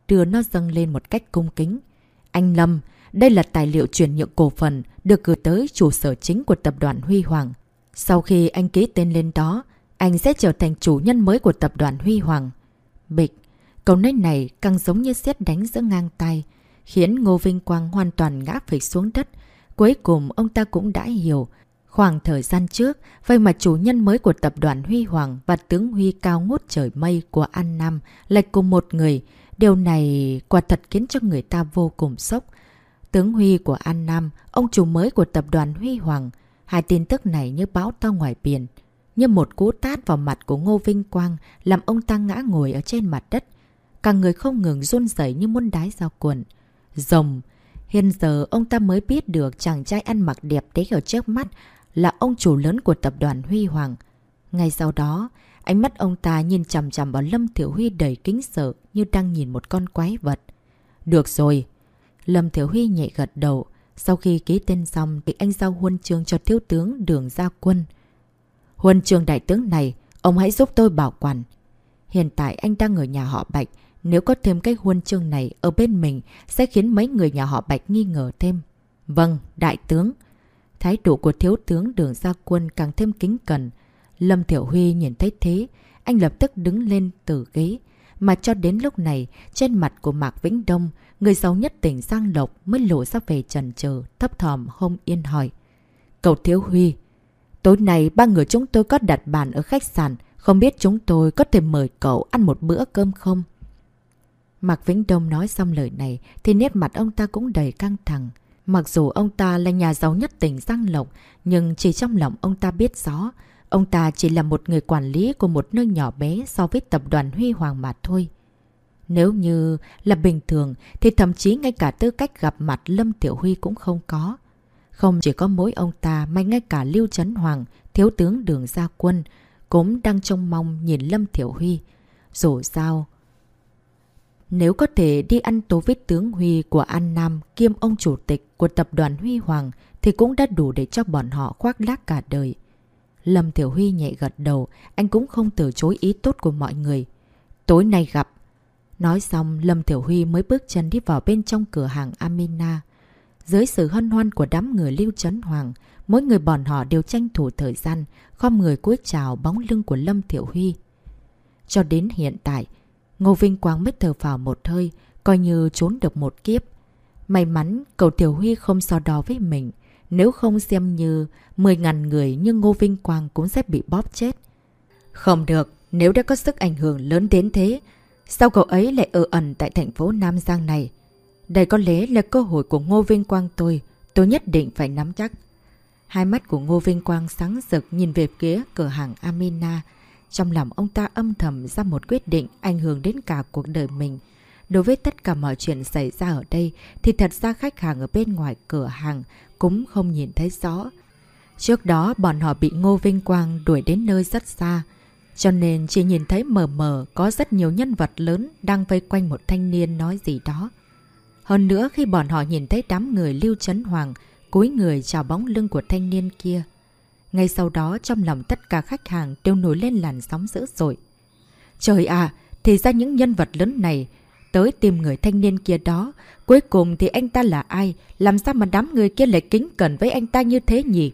đưa nó dâng lên một cách cung kính. Anh Lâm, đây là tài liệu chuyển nhượng cổ phần được gửi tới chủ sở chính của tập đoàn Huy Hoàng. Sau khi anh ký tên lên đó, anh sẽ trở thành chủ nhân mới của tập đoàn Huy Hoàng. Bịch, câu nói này càng giống như xét đánh giữa ngang tay, khiến Ngô Vinh Quang hoàn toàn ngã phịch xuống đất. Cuối cùng ông ta cũng đã hiểu. Khoảng thời gian trước, vậy mà chủ nhân mới của tập đoàn Huy Hoàng và tướng Huy cao ngút trời mây của An Nam lại cùng một người. Điều này quả thật khiến cho người ta vô cùng sốc. Tướng Huy của An Nam, ông chủ mới của tập đoàn Huy Hoàng. Hai tin tức này như báo to ngoài biển. Như một cú tát vào mặt của Ngô Vinh Quang làm ông ta ngã ngồi ở trên mặt đất. Cả người không ngừng run rẩy như muốn đái dao cuộn. Rồng. Hiện giờ ông ta mới biết được chàng trai ăn mặc đẹp đấy ở trước mắt là ông chủ lớn của tập đoàn Huy Hoàng. Ngay sau đó, ánh mắt ông ta nhìn chằm chằm vào Lâm Thiểu Huy đầy kính sợ như đang nhìn một con quái vật. Được rồi. Lâm Thiếu Huy nhẹ gật đầu. Sau khi ký tên xong thì anh giao huân chương cho thiếu tướng Đường Gia Quân. Huân chương đại tướng này, ông hãy giúp tôi bảo quản. Hiện tại anh đang ở nhà họ Bạch, nếu có thêm cái huân chương này ở bên mình sẽ khiến mấy người nhà họ Bạch nghi ngờ thêm. Vâng, đại tướng. Thái độ của thiếu tướng đường gia quân càng thêm kính cẩn. Lâm Thiểu Huy nhìn thấy thế, anh lập tức đứng lên từ ghế. Mà cho đến lúc này, trên mặt của Mạc Vĩnh Đông, người giàu nhất tỉnh Giang Lộc mới lộ ra về trần chờ thấp thòm không yên hỏi. Cậu Thiếu Huy, tối nay ba người chúng tôi có đặt bàn ở khách sạn, không biết chúng tôi có thể mời cậu ăn một bữa cơm không? Mạc Vĩnh Đông nói xong lời này thì nét mặt ông ta cũng đầy căng thẳng. Mặc dù ông ta là nhà giàu nhất tỉnh Giang Lộc, nhưng chỉ trong lòng ông ta biết rõ, ông ta chỉ là một người quản lý của một nơi nhỏ bé so với tập đoàn Huy Hoàng mà thôi. Nếu như là bình thường thì thậm chí ngay cả tư cách gặp mặt Lâm Tiểu Huy cũng không có. Không chỉ có mỗi ông ta mà ngay cả Lưu Trấn Hoàng, thiếu tướng Đường Gia Quân cũng đang trông mong nhìn Lâm Tiểu Huy. Dù sao, nếu có thể đi ăn tố với tướng Huy của An Nam kiêm ông chủ tịch của tập đoàn Huy Hoàng thì cũng đã đủ để cho bọn họ khoác lác cả đời. Lâm Tiểu Huy nhẹ gật đầu, anh cũng không từ chối ý tốt của mọi người. Tối nay gặp. Nói xong, Lâm Tiểu Huy mới bước chân đi vào bên trong cửa hàng Amina. Dưới sự hân hoan của đám người Lưu Trấn Hoàng, mỗi người bọn họ đều tranh thủ thời gian, khom người cúi chào bóng lưng của Lâm Tiểu Huy. Cho đến hiện tại, Ngô Vinh Quang mới thở vào một hơi, coi như trốn được một kiếp. May mắn cậu Tiểu Huy không so đo với mình, nếu không xem như 10.000 người như Ngô Vinh Quang cũng sẽ bị bóp chết. Không được, nếu đã có sức ảnh hưởng lớn đến thế, sao cậu ấy lại ở ẩn tại thành phố Nam Giang này? Đây có lẽ là cơ hội của Ngô Vinh Quang tôi, tôi nhất định phải nắm chắc. Hai mắt của Ngô Vinh Quang sáng rực nhìn về phía cửa hàng Amina, trong lòng ông ta âm thầm ra một quyết định ảnh hưởng đến cả cuộc đời mình. Đối với tất cả mọi chuyện xảy ra ở đây thì thật ra khách hàng ở bên ngoài cửa hàng cũng không nhìn thấy rõ. Trước đó bọn họ bị Ngô Vinh Quang đuổi đến nơi rất xa. Cho nên chỉ nhìn thấy mờ mờ có rất nhiều nhân vật lớn đang vây quanh một thanh niên nói gì đó. Hơn nữa khi bọn họ nhìn thấy đám người Lưu Trấn Hoàng cúi người chào bóng lưng của thanh niên kia ngay sau đó trong lòng tất cả khách hàng đều nổi lên làn sóng dữ dội. Trời à, thì ra những nhân vật lớn này tới tìm người thanh niên kia đó. Cuối cùng thì anh ta là ai? Làm sao mà đám người kia lại kính cẩn với anh ta như thế nhỉ?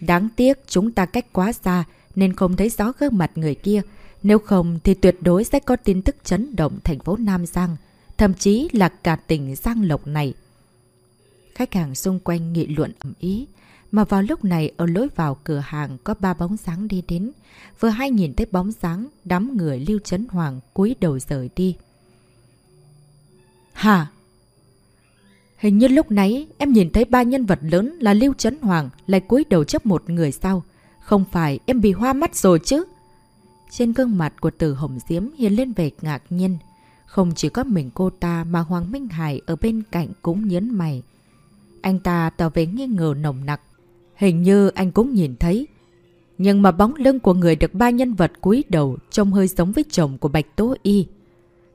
Đáng tiếc chúng ta cách quá xa nên không thấy rõ gương mặt người kia. Nếu không thì tuyệt đối sẽ có tin tức chấn động thành phố Nam Giang, thậm chí là cả tỉnh Giang Lộc này. Khách hàng xung quanh nghị luận ẩm ý. Mà vào lúc này ở lối vào cửa hàng có ba bóng sáng đi đến. Vừa hay nhìn thấy bóng sáng, đám người Lưu Trấn Hoàng cúi đầu rời đi. Hả? Hình như lúc nãy em nhìn thấy ba nhân vật lớn là Lưu Trấn Hoàng lại cúi đầu chấp một người sao? Không phải em bị hoa mắt rồi chứ? Trên gương mặt của tử Hồng Diễm hiện lên vẻ ngạc nhiên. Không chỉ có mình cô ta mà Hoàng Minh Hải ở bên cạnh cũng nhấn mày. Anh ta tỏ vẻ nghi ngờ nồng nặc. Hình như anh cũng nhìn thấy. Nhưng mà bóng lưng của người được ba nhân vật cúi đầu trông hơi giống với chồng của Bạch Tố Y.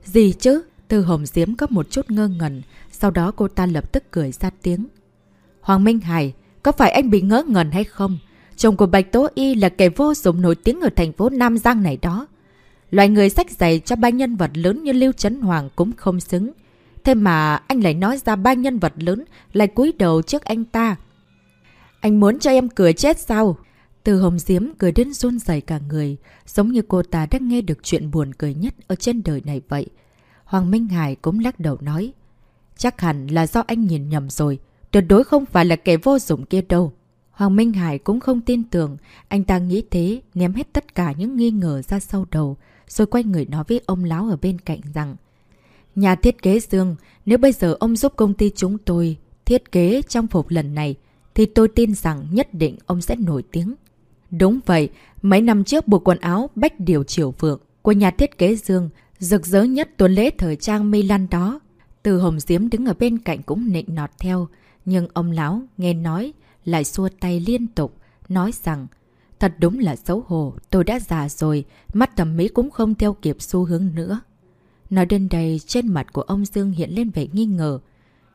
Gì chứ? Tư Hồng Diễm có một chút ngơ ngẩn, sau đó cô ta lập tức cười ra tiếng. Hoàng Minh Hải, có phải anh bị ngỡ ngẩn hay không? Chồng của Bạch Tố Y là kẻ vô dụng nổi tiếng ở thành phố Nam Giang này đó. Loại người sách giày cho ba nhân vật lớn như Lưu Trấn Hoàng cũng không xứng. Thế mà anh lại nói ra ba nhân vật lớn lại cúi đầu trước anh ta. Anh muốn cho em cười chết sao? Từ hồng diếm cười đến run rẩy cả người, giống như cô ta đã nghe được chuyện buồn cười nhất ở trên đời này vậy. Hoàng Minh Hải cũng lắc đầu nói. Chắc hẳn là do anh nhìn nhầm rồi, tuyệt đối không phải là kẻ vô dụng kia đâu. Hoàng Minh Hải cũng không tin tưởng, anh ta nghĩ thế, ném hết tất cả những nghi ngờ ra sau đầu, rồi quay người nói với ông lão ở bên cạnh rằng Nhà thiết kế Dương, nếu bây giờ ông giúp công ty chúng tôi thiết kế trang phục lần này, thì tôi tin rằng nhất định ông sẽ nổi tiếng. Đúng vậy, mấy năm trước bộ quần áo Bách Điều Triều Phượng của nhà thiết kế Dương rực rỡ nhất tuần lễ thời trang Milan đó. Từ Hồng Diếm đứng ở bên cạnh cũng nịnh nọt theo, nhưng ông lão nghe nói lại xua tay liên tục, nói rằng Thật đúng là xấu hổ, tôi đã già rồi, mắt thẩm mỹ cũng không theo kịp xu hướng nữa. Nói đến đây, trên mặt của ông Dương hiện lên vẻ nghi ngờ.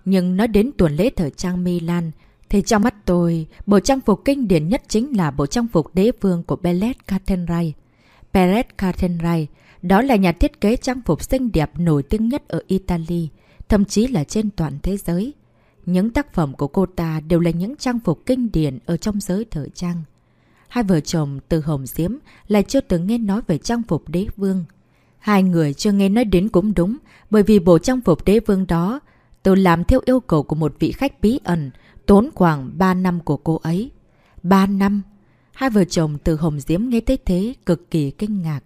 Nhưng nói đến tuần lễ thời trang Milan, thì trong mắt tôi, bộ trang phục kinh điển nhất chính là bộ trang phục đế vương của Bellet Cartenray. Bellet Cartenray, đó là nhà thiết kế trang phục xinh đẹp nổi tiếng nhất ở Italy, thậm chí là trên toàn thế giới. Những tác phẩm của cô ta đều là những trang phục kinh điển ở trong giới thời trang. Hai vợ chồng từ Hồng Diếm lại chưa từng nghe nói về trang phục đế vương. Hai người chưa nghe nói đến cũng đúng, bởi vì bộ trang phục đế vương đó tôi làm theo yêu cầu của một vị khách bí ẩn, tốn khoảng 3 năm của cô ấy. 3 năm? Hai vợ chồng từ Hồng Diếm nghe thấy thế cực kỳ kinh ngạc.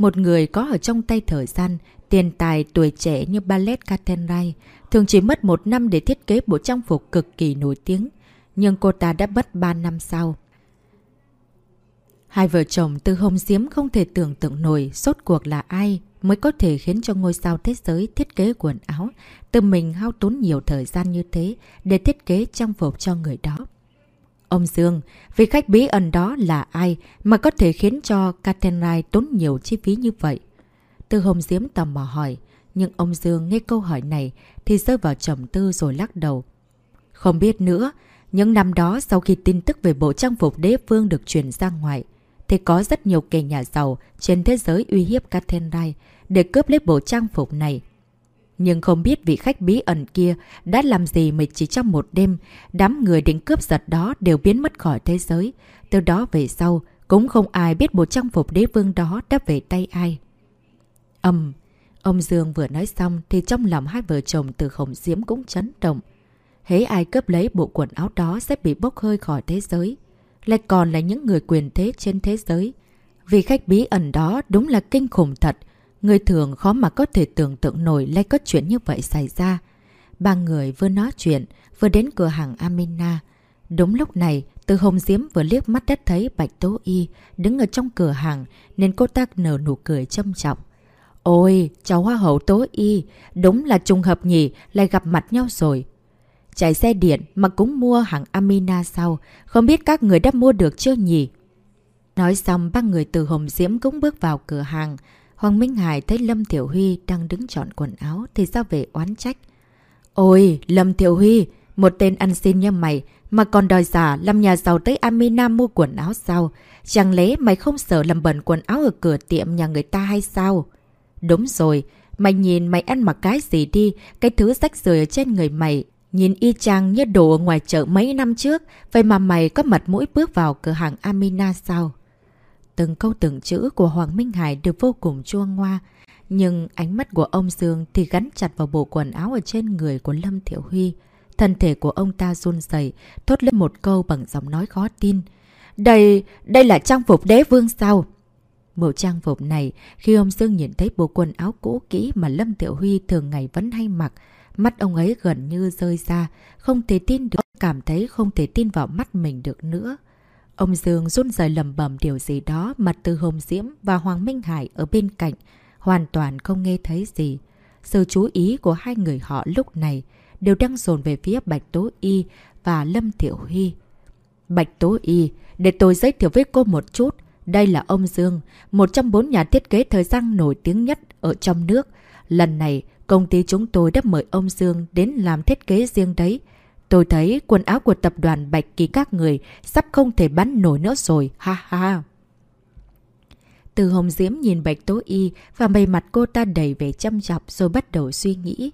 Một người có ở trong tay thời gian, tiền tài tuổi trẻ như Ballet Catenray, thường chỉ mất một năm để thiết kế bộ trang phục cực kỳ nổi tiếng. Nhưng cô ta đã mất 3 năm sau. Hai vợ chồng từ Hồng Diếm không thể tưởng tượng nổi sốt cuộc là ai mới có thể khiến cho ngôi sao thế giới thiết kế quần áo, tự mình hao tốn nhiều thời gian như thế để thiết kế trang phục cho người đó. Ông Dương, vị khách bí ẩn đó là ai mà có thể khiến cho Catenrai tốn nhiều chi phí như vậy? Từ Hồng Diếm tò mò hỏi, nhưng ông Dương nghe câu hỏi này thì rơi vào trầm tư rồi lắc đầu. Không biết nữa, những năm đó sau khi tin tức về bộ trang phục đế phương được truyền ra ngoài, thì có rất nhiều kẻ nhà giàu trên thế giới uy hiếp Catenrai để cướp lấy bộ trang phục này. Nhưng không biết vị khách bí ẩn kia đã làm gì mà chỉ trong một đêm, đám người đến cướp giật đó đều biến mất khỏi thế giới. Từ đó về sau, cũng không ai biết bộ trang phục đế vương đó đã về tay ai. Âm, ông Dương vừa nói xong thì trong lòng hai vợ chồng từ khổng diếm cũng chấn động. Hế ai cướp lấy bộ quần áo đó sẽ bị bốc hơi khỏi thế giới lại còn là những người quyền thế trên thế giới. Vì khách bí ẩn đó đúng là kinh khủng thật. Người thường khó mà có thể tưởng tượng nổi lại có chuyện như vậy xảy ra. Ba người vừa nói chuyện, vừa đến cửa hàng Amina. Đúng lúc này, từ hồng diếm vừa liếc mắt đã thấy Bạch Tố Y đứng ở trong cửa hàng nên cô ta nở nụ cười châm trọng. Ôi, cháu hoa hậu Tố Y, đúng là trùng hợp nhỉ, lại gặp mặt nhau rồi. Chạy xe điện mà cũng mua hàng Amina sau. Không biết các người đã mua được chưa nhỉ? Nói xong ba người từ Hồng Diễm cũng bước vào cửa hàng. Hoàng Minh Hải thấy Lâm Tiểu Huy đang đứng chọn quần áo thì ra về oán trách. Ôi, Lâm Tiểu Huy, một tên ăn xin như mày mà còn đòi giả làm nhà giàu tới Amina mua quần áo sao? Chẳng lẽ mày không sợ làm bẩn quần áo ở cửa tiệm nhà người ta hay sao? Đúng rồi, mày nhìn mày ăn mặc cái gì đi, cái thứ rách rời ở trên người mày Nhìn y chang như đồ ở ngoài chợ mấy năm trước, vậy mà mày có mặt mũi bước vào cửa hàng Amina sao? Từng câu từng chữ của Hoàng Minh Hải đều vô cùng chua ngoa, nhưng ánh mắt của ông Dương thì gắn chặt vào bộ quần áo ở trên người của Lâm Thiểu Huy. Thân thể của ông ta run dày, thốt lên một câu bằng giọng nói khó tin. Đây, đây là trang phục đế vương sao? Bộ trang phục này, khi ông Dương nhìn thấy bộ quần áo cũ kỹ mà Lâm Tiểu Huy thường ngày vẫn hay mặc, Mắt ông ấy gần như rơi ra, không thể tin được, cảm thấy không thể tin vào mắt mình được nữa. Ông Dương run rời lầm bầm điều gì đó mặt từ Hồng Diễm và Hoàng Minh Hải ở bên cạnh, hoàn toàn không nghe thấy gì. Sự chú ý của hai người họ lúc này đều đang dồn về phía Bạch Tố Y và Lâm Thiểu Huy. Bạch Tố Y, để tôi giới thiệu với cô một chút. Đây là ông Dương, một trong bốn nhà thiết kế thời gian nổi tiếng nhất ở trong nước. Lần này, Công ty chúng tôi đã mời ông Dương đến làm thiết kế riêng đấy. Tôi thấy quần áo của tập đoàn Bạch Kỳ các người sắp không thể bán nổi nữa rồi, ha ha. Từ Hồng Diễm nhìn Bạch Tố Y và bề mặt cô ta đầy vẻ chăm chọc rồi bắt đầu suy nghĩ.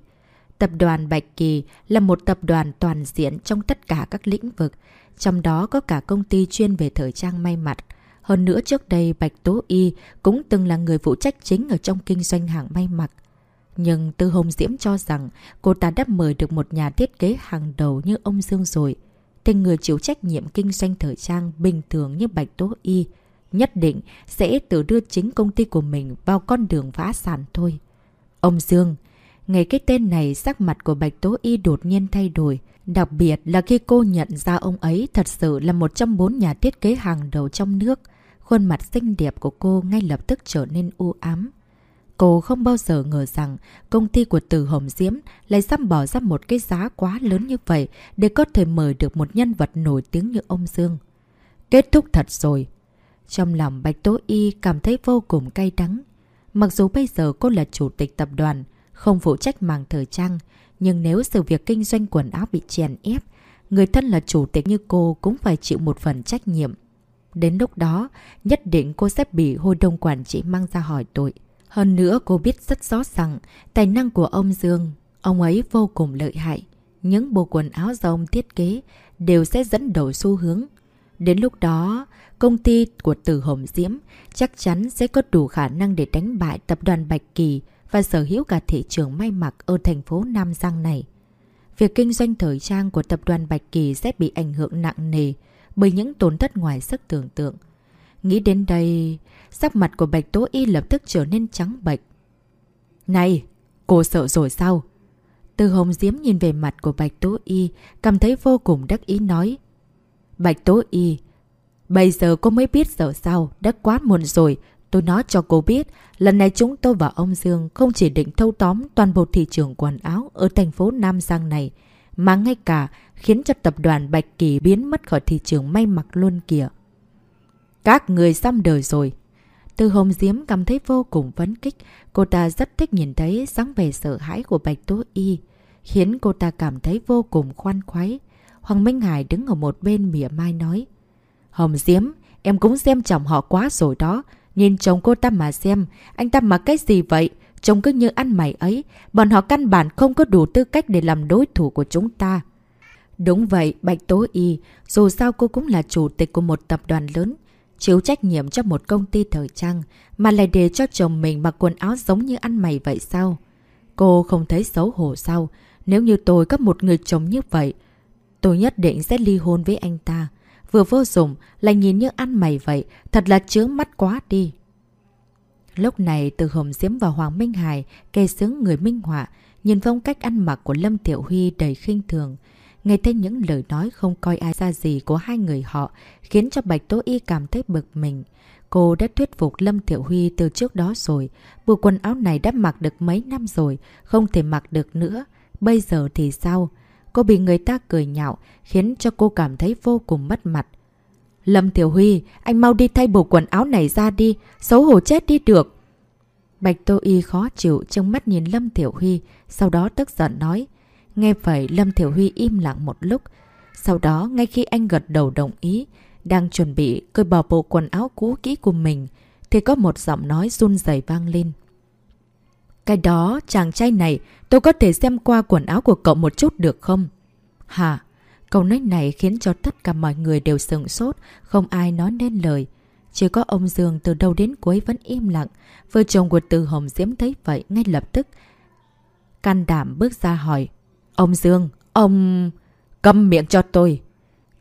Tập đoàn Bạch Kỳ là một tập đoàn toàn diện trong tất cả các lĩnh vực, trong đó có cả công ty chuyên về thời trang may mặt. Hơn nữa trước đây Bạch Tố Y cũng từng là người phụ trách chính ở trong kinh doanh hàng may mặc. Nhưng Tư Hồng Diễm cho rằng cô ta đã mời được một nhà thiết kế hàng đầu như ông Dương rồi. Tên người chịu trách nhiệm kinh doanh thời trang bình thường như Bạch Tố Y nhất định sẽ tự đưa chính công ty của mình vào con đường phá sản thôi. Ông Dương, ngày cái tên này sắc mặt của Bạch Tố Y đột nhiên thay đổi. Đặc biệt là khi cô nhận ra ông ấy thật sự là một trong bốn nhà thiết kế hàng đầu trong nước. Khuôn mặt xinh đẹp của cô ngay lập tức trở nên u ám. Cô không bao giờ ngờ rằng công ty của Từ Hồng Diễm lại dám bỏ ra một cái giá quá lớn như vậy để có thể mời được một nhân vật nổi tiếng như ông Dương. Kết thúc thật rồi. Trong lòng Bạch Tố Y cảm thấy vô cùng cay đắng. Mặc dù bây giờ cô là chủ tịch tập đoàn, không phụ trách màng thời trang, nhưng nếu sự việc kinh doanh quần áo bị chèn ép, người thân là chủ tịch như cô cũng phải chịu một phần trách nhiệm. Đến lúc đó, nhất định cô sẽ bị hội đồng quản trị mang ra hỏi tội. Hơn nữa cô biết rất rõ rằng tài năng của ông Dương, ông ấy vô cùng lợi hại. Những bộ quần áo do ông thiết kế đều sẽ dẫn đầu xu hướng. Đến lúc đó, công ty của Tử Hồng Diễm chắc chắn sẽ có đủ khả năng để đánh bại tập đoàn Bạch Kỳ và sở hữu cả thị trường may mặc ở thành phố Nam Giang này. Việc kinh doanh thời trang của tập đoàn Bạch Kỳ sẽ bị ảnh hưởng nặng nề bởi những tổn thất ngoài sức tưởng tượng. Nghĩ đến đây, sắc mặt của Bạch Tố Y lập tức trở nên trắng bệch. Này, cô sợ rồi sao? Từ Hồng Diễm nhìn về mặt của Bạch Tố Y, cảm thấy vô cùng đắc ý nói. Bạch Tố Y, bây giờ cô mới biết sợ sao, đã quá muộn rồi. Tôi nói cho cô biết, lần này chúng tôi và ông Dương không chỉ định thâu tóm toàn bộ thị trường quần áo ở thành phố Nam Giang này, mà ngay cả khiến cho tập đoàn Bạch Kỳ biến mất khỏi thị trường may mặc luôn kìa. Các người xong đời rồi. Từ Hồng Diễm cảm thấy vô cùng vấn kích, cô ta rất thích nhìn thấy dáng vẻ sợ hãi của Bạch Tố Y, khiến cô ta cảm thấy vô cùng khoan khoái. Hoàng Minh Hải đứng ở một bên mỉa mai nói. Hồng Diễm, em cũng xem chồng họ quá rồi đó. Nhìn chồng cô ta mà xem, anh ta mặc cái gì vậy? Trông cứ như ăn mày ấy, bọn họ căn bản không có đủ tư cách để làm đối thủ của chúng ta. Đúng vậy, Bạch Tố Y, dù sao cô cũng là chủ tịch của một tập đoàn lớn, chịu trách nhiệm cho một công ty thời trang, mà lại để cho chồng mình mặc quần áo giống như ăn mày vậy sao? Cô không thấy xấu hổ sao? Nếu như tôi có một người chồng như vậy, tôi nhất định sẽ ly hôn với anh ta. Vừa vô dụng, lại nhìn như ăn mày vậy, thật là chướng mắt quá đi. Lúc này từ Hồng Diễm và Hoàng Minh Hải kê sướng người minh họa, nhìn phong cách ăn mặc của Lâm Tiểu Huy đầy khinh thường. Nghe thấy những lời nói không coi ai ra gì của hai người họ khiến cho Bạch Tố Y cảm thấy bực mình. Cô đã thuyết phục Lâm Thiệu Huy từ trước đó rồi. Bộ quần áo này đã mặc được mấy năm rồi, không thể mặc được nữa. Bây giờ thì sao? Cô bị người ta cười nhạo, khiến cho cô cảm thấy vô cùng mất mặt. Lâm Thiệu Huy, anh mau đi thay bộ quần áo này ra đi, xấu hổ chết đi được. Bạch Tô Y khó chịu trong mắt nhìn Lâm Thiểu Huy, sau đó tức giận nói. Nghe vậy Lâm Thiểu Huy im lặng một lúc. Sau đó ngay khi anh gật đầu đồng ý, đang chuẩn bị cởi bỏ bộ quần áo cũ kỹ của mình, thì có một giọng nói run rẩy vang lên. Cái đó, chàng trai này, tôi có thể xem qua quần áo của cậu một chút được không? Hả? Câu nói này khiến cho tất cả mọi người đều sừng sốt, không ai nói nên lời. Chỉ có ông Dương từ đầu đến cuối vẫn im lặng. Vợ chồng của Từ Hồng Diễm thấy vậy ngay lập tức. Can đảm bước ra hỏi. Ông Dương, ông... Cầm miệng cho tôi.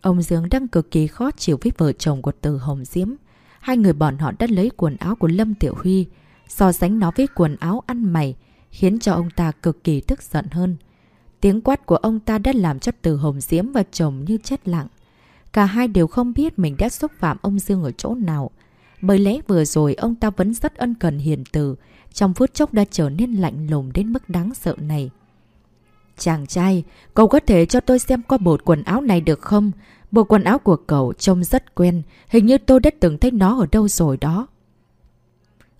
Ông Dương đang cực kỳ khó chịu với vợ chồng của Từ Hồng Diễm. Hai người bọn họ đã lấy quần áo của Lâm Tiểu Huy, so sánh nó với quần áo ăn mày, khiến cho ông ta cực kỳ tức giận hơn. Tiếng quát của ông ta đã làm cho Từ Hồng Diễm và chồng như chết lặng. Cả hai đều không biết mình đã xúc phạm ông Dương ở chỗ nào. Bởi lẽ vừa rồi ông ta vẫn rất ân cần hiền từ, trong phút chốc đã trở nên lạnh lùng đến mức đáng sợ này. Chàng trai, cậu có thể cho tôi xem qua bộ quần áo này được không? Bộ quần áo của cậu trông rất quen, hình như tôi đã từng thấy nó ở đâu rồi đó.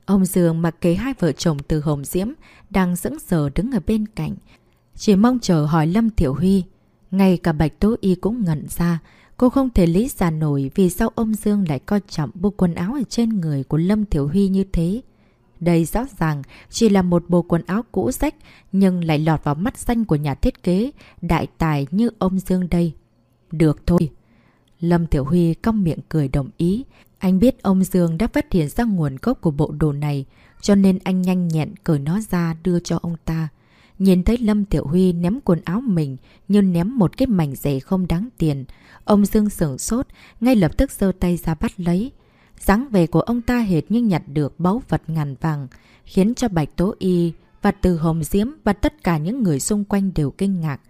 Ông Dương mặc kế hai vợ chồng từ Hồng Diễm đang sững sờ đứng ở bên cạnh. Chỉ mong chờ hỏi Lâm Thiểu Huy. Ngay cả Bạch Tố Y cũng ngẩn ra. Cô không thể lý giải nổi vì sao ông Dương lại coi trọng bộ quần áo ở trên người của Lâm Thiểu Huy như thế. Đây rõ ràng chỉ là một bộ quần áo cũ rách nhưng lại lọt vào mắt xanh của nhà thiết kế, đại tài như ông Dương đây. Được thôi. Lâm Tiểu Huy cong miệng cười đồng ý. Anh biết ông Dương đã phát hiện ra nguồn gốc của bộ đồ này, cho nên anh nhanh nhẹn cởi nó ra đưa cho ông ta. Nhìn thấy Lâm Tiểu Huy ném quần áo mình như ném một cái mảnh rẻ không đáng tiền. Ông Dương sửng sốt, ngay lập tức giơ tay ra bắt lấy dáng về của ông ta hệt như nhặt được báu vật ngàn vàng, khiến cho Bạch Tố Y và Từ Hồng Diễm và tất cả những người xung quanh đều kinh ngạc.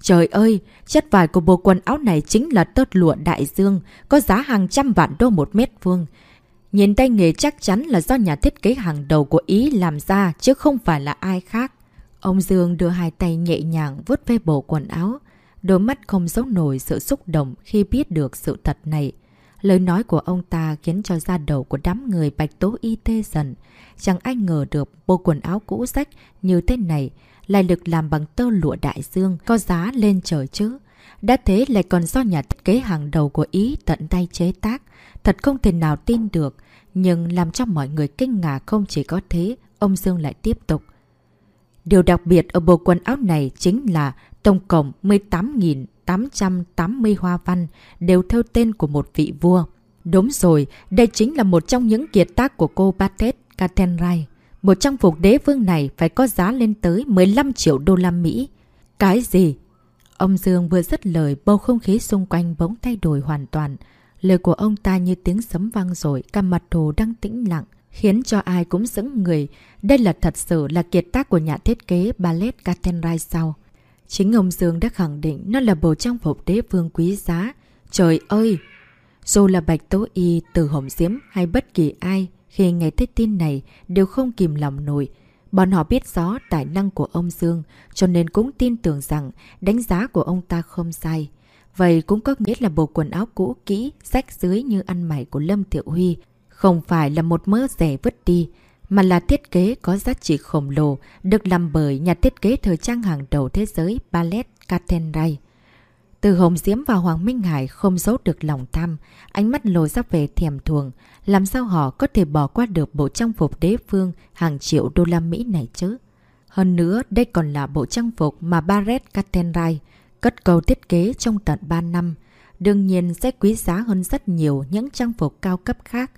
Trời ơi, chất vải của bộ quần áo này chính là tớt lụa đại dương, có giá hàng trăm vạn đô một mét vuông. Nhìn tay nghề chắc chắn là do nhà thiết kế hàng đầu của Ý làm ra chứ không phải là ai khác. Ông Dương đưa hai tay nhẹ nhàng vuốt ve bộ quần áo. Đôi mắt không giấu nổi sự xúc động khi biết được sự thật này. Lời nói của ông ta khiến cho da đầu của đám người bạch tố y tê dần. Chẳng ai ngờ được bộ quần áo cũ rách như thế này lại được làm bằng tơ lụa đại dương có giá lên trời chứ. Đã thế lại còn do nhà thiết kế hàng đầu của Ý tận tay chế tác. Thật không thể nào tin được. Nhưng làm cho mọi người kinh ngạc không chỉ có thế, ông Dương lại tiếp tục. Điều đặc biệt ở bộ quần áo này chính là tổng cộng 18.000 880 hoa văn đều theo tên của một vị vua. Đúng rồi, đây chính là một trong những kiệt tác của cô Batet Kathenrai. Một trang phục đế vương này phải có giá lên tới 15 triệu đô la Mỹ. Cái gì? Ông Dương vừa dứt lời, bầu không khí xung quanh bỗng thay đổi hoàn toàn. Lời của ông ta như tiếng sấm vang rồi, cả mặt hồ đang tĩnh lặng, khiến cho ai cũng sững người. Đây là thật sự là kiệt tác của nhà thiết kế Ballet Kathenrai sao? Chính ông Dương đã khẳng định nó là bộ trang phục đế vương quý giá. Trời ơi! Dù là Bạch Tố Y, Từ Hồng Diễm hay bất kỳ ai khi nghe thấy tin này đều không kìm lòng nổi. Bọn họ biết rõ tài năng của ông Dương cho nên cũng tin tưởng rằng đánh giá của ông ta không sai. Vậy cũng có nghĩa là bộ quần áo cũ kỹ, rách dưới như ăn mày của Lâm Thiệu Huy không phải là một mớ rẻ vứt đi mà là thiết kế có giá trị khổng lồ, được làm bởi nhà thiết kế thời trang hàng đầu thế giới Ballet Catenray. Từ Hồng Diễm và Hoàng Minh Hải không giấu được lòng tham, ánh mắt lồi ra về thèm thuồng, làm sao họ có thể bỏ qua được bộ trang phục đế phương hàng triệu đô la Mỹ này chứ? Hơn nữa, đây còn là bộ trang phục mà Barret Catenray cất cầu thiết kế trong tận 3 năm. Đương nhiên sẽ quý giá hơn rất nhiều những trang phục cao cấp khác.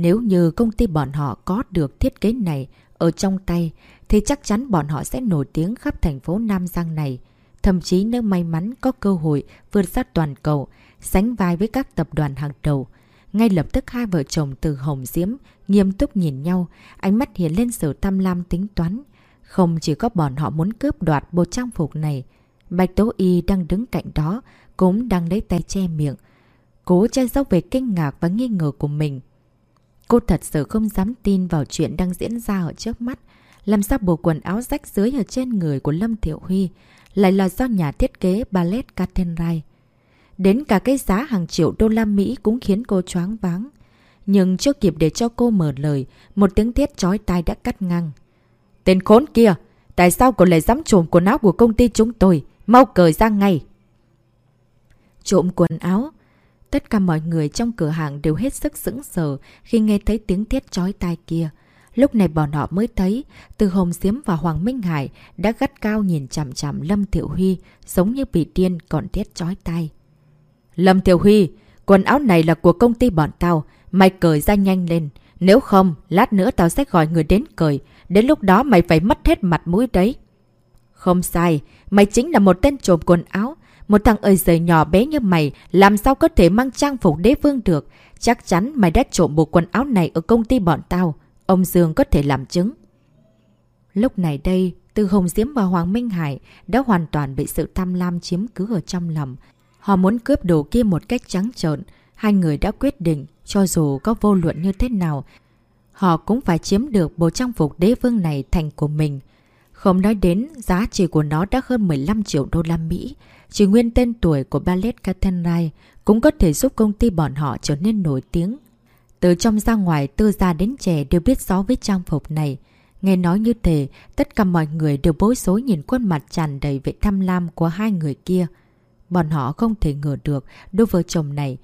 Nếu như công ty bọn họ có được thiết kế này ở trong tay, thì chắc chắn bọn họ sẽ nổi tiếng khắp thành phố Nam Giang này. Thậm chí nếu may mắn có cơ hội vượt ra toàn cầu, sánh vai với các tập đoàn hàng đầu. Ngay lập tức hai vợ chồng từ Hồng Diễm nghiêm túc nhìn nhau, ánh mắt hiện lên sự tham lam tính toán. Không chỉ có bọn họ muốn cướp đoạt bộ trang phục này, Bạch Tố Y đang đứng cạnh đó, cũng đang lấy tay che miệng. Cố che giấu về kinh ngạc và nghi ngờ của mình. Cô thật sự không dám tin vào chuyện đang diễn ra ở trước mắt. Làm sao bộ quần áo rách dưới ở trên người của Lâm Thiệu Huy lại là do nhà thiết kế Ballet Kattenrai. Đến cả cái giá hàng triệu đô la Mỹ cũng khiến cô choáng váng. Nhưng chưa kịp để cho cô mở lời, một tiếng thiết chói tai đã cắt ngang. Tên khốn kia! Tại sao cậu lại dám trộm quần áo của công ty chúng tôi? Mau cởi ra ngay! Trộm quần áo? Tất cả mọi người trong cửa hàng đều hết sức sững sờ khi nghe thấy tiếng thiết chói tai kia. Lúc này bọn họ mới thấy, từ Hồng Diếm và Hoàng Minh Hải đã gắt cao nhìn chằm chằm Lâm Thiệu Huy, giống như bị điên còn thiết chói tai. Lâm Thiệu Huy, quần áo này là của công ty bọn tao, mày cởi ra nhanh lên. Nếu không, lát nữa tao sẽ gọi người đến cởi, đến lúc đó mày phải mất hết mặt mũi đấy. Không sai, mày chính là một tên trộm quần áo, một thằng ơi giời nhỏ bé như mày làm sao có thể mang trang phục đế vương được. Chắc chắn mày đã trộm bộ quần áo này ở công ty bọn tao. Ông Dương có thể làm chứng. Lúc này đây, từ Hồng Diễm và Hoàng Minh Hải đã hoàn toàn bị sự tham lam chiếm cứ ở trong lòng. Họ muốn cướp đồ kia một cách trắng trợn. Hai người đã quyết định, cho dù có vô luận như thế nào, họ cũng phải chiếm được bộ trang phục đế vương này thành của mình. Không nói đến giá trị của nó đã hơn 15 triệu đô la Mỹ. Chỉ nguyên tên tuổi của Ballet Katenrai cũng có thể giúp công ty bọn họ trở nên nổi tiếng. Từ trong ra ngoài, từ già đến trẻ đều biết rõ với trang phục này. Nghe nói như thế, tất cả mọi người đều bối rối nhìn khuôn mặt tràn đầy vệ tham lam của hai người kia. Bọn họ không thể ngờ được đôi vợ chồng này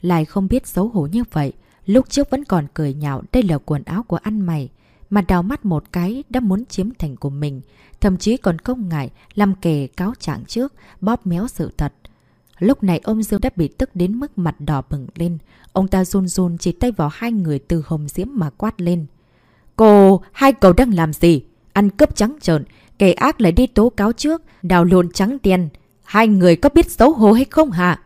lại không biết xấu hổ như vậy. Lúc trước vẫn còn cười nhạo đây là quần áo của ăn mày. Mà đào mắt một cái đã muốn chiếm thành của mình. Thậm chí còn không ngại làm kề cáo trạng trước, bóp méo sự thật. Lúc này ông Dương đã bị tức đến mức mặt đỏ bừng lên. Ông ta run run chỉ tay vào hai người từ hồng diễm mà quát lên. Cô, hai cậu đang làm gì? Ăn cướp trắng trợn, kẻ ác lại đi tố cáo trước, đào lộn trắng tiền. Hai người có biết xấu hổ hay không hả?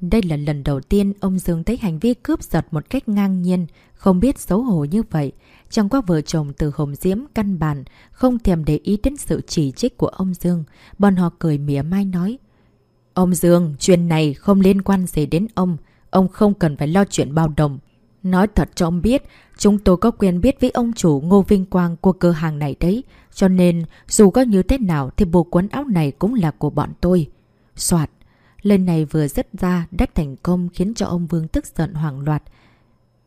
Đây là lần đầu tiên ông Dương thấy hành vi cướp giật một cách ngang nhiên, không biết xấu hổ như vậy. Trong qua vợ chồng từ Hồng Diễm căn bản, không thèm để ý đến sự chỉ trích của ông Dương. Bọn họ cười mỉa mai nói. Ông Dương, chuyện này không liên quan gì đến ông. Ông không cần phải lo chuyện bao đồng. Nói thật cho ông biết, chúng tôi có quyền biết với ông chủ Ngô Vinh Quang của cửa hàng này đấy. Cho nên, dù có như thế nào thì bộ quần áo này cũng là của bọn tôi. Soạt, Lời này vừa dứt ra đã thành công khiến cho ông Vương tức giận hoảng loạt.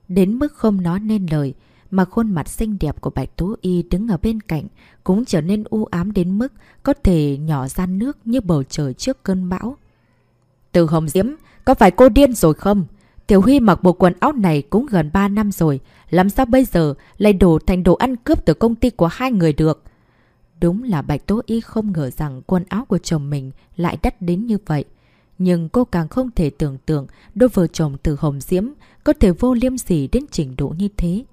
Đến mức không nói nên lời, mà khuôn mặt xinh đẹp của Bạch tú Y đứng ở bên cạnh cũng trở nên u ám đến mức có thể nhỏ ra nước như bầu trời trước cơn bão. Từ Hồng Diễm, có phải cô điên rồi không? Tiểu Huy mặc bộ quần áo này cũng gần 3 năm rồi, làm sao bây giờ lại đổ thành đồ ăn cướp từ công ty của hai người được? Đúng là Bạch Tố Y không ngờ rằng quần áo của chồng mình lại đắt đến như vậy. Nhưng cô càng không thể tưởng tượng đôi vợ chồng từ Hồng Diễm có thể vô liêm sỉ đến trình độ như thế.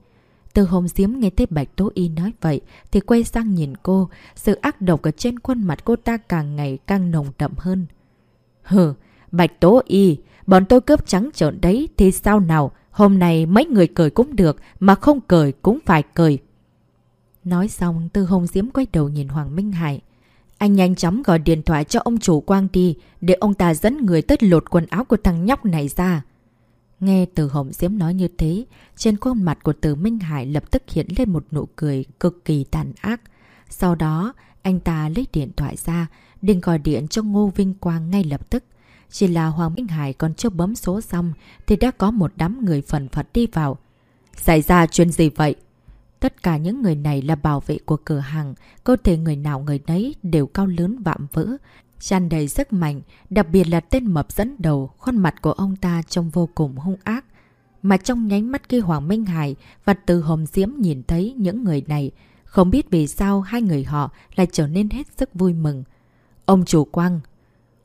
Từ Hồng Diễm nghe thấy Bạch Tố Y nói vậy thì quay sang nhìn cô, sự ác độc ở trên khuôn mặt cô ta càng ngày càng nồng đậm hơn. Hừ, Bạch Tố Y, bọn tôi cướp trắng trợn đấy thì sao nào, hôm nay mấy người cười cũng được mà không cười cũng phải cười. Nói xong, Từ Hồng Diễm quay đầu nhìn Hoàng Minh Hải. Anh nhanh chóng gọi điện thoại cho ông chủ Quang đi để ông ta dẫn người tới lột quần áo của thằng nhóc này ra. Nghe từ Hồng Diễm nói như thế, trên khuôn mặt của từ Minh Hải lập tức hiện lên một nụ cười cực kỳ tàn ác. Sau đó, anh ta lấy điện thoại ra, định gọi điện cho Ngô Vinh Quang ngay lập tức. Chỉ là Hoàng Minh Hải còn chưa bấm số xong thì đã có một đám người phần phật đi vào. Xảy ra chuyện gì vậy? Tất cả những người này là bảo vệ của cửa hàng, cơ thể người nào người nấy đều cao lớn vạm vỡ, tràn đầy sức mạnh, đặc biệt là tên mập dẫn đầu, khuôn mặt của ông ta trông vô cùng hung ác. Mà trong nhánh mắt kia Hoàng Minh Hải và Từ Hồng Diễm nhìn thấy những người này, không biết vì sao hai người họ lại trở nên hết sức vui mừng. Ông chủ Quang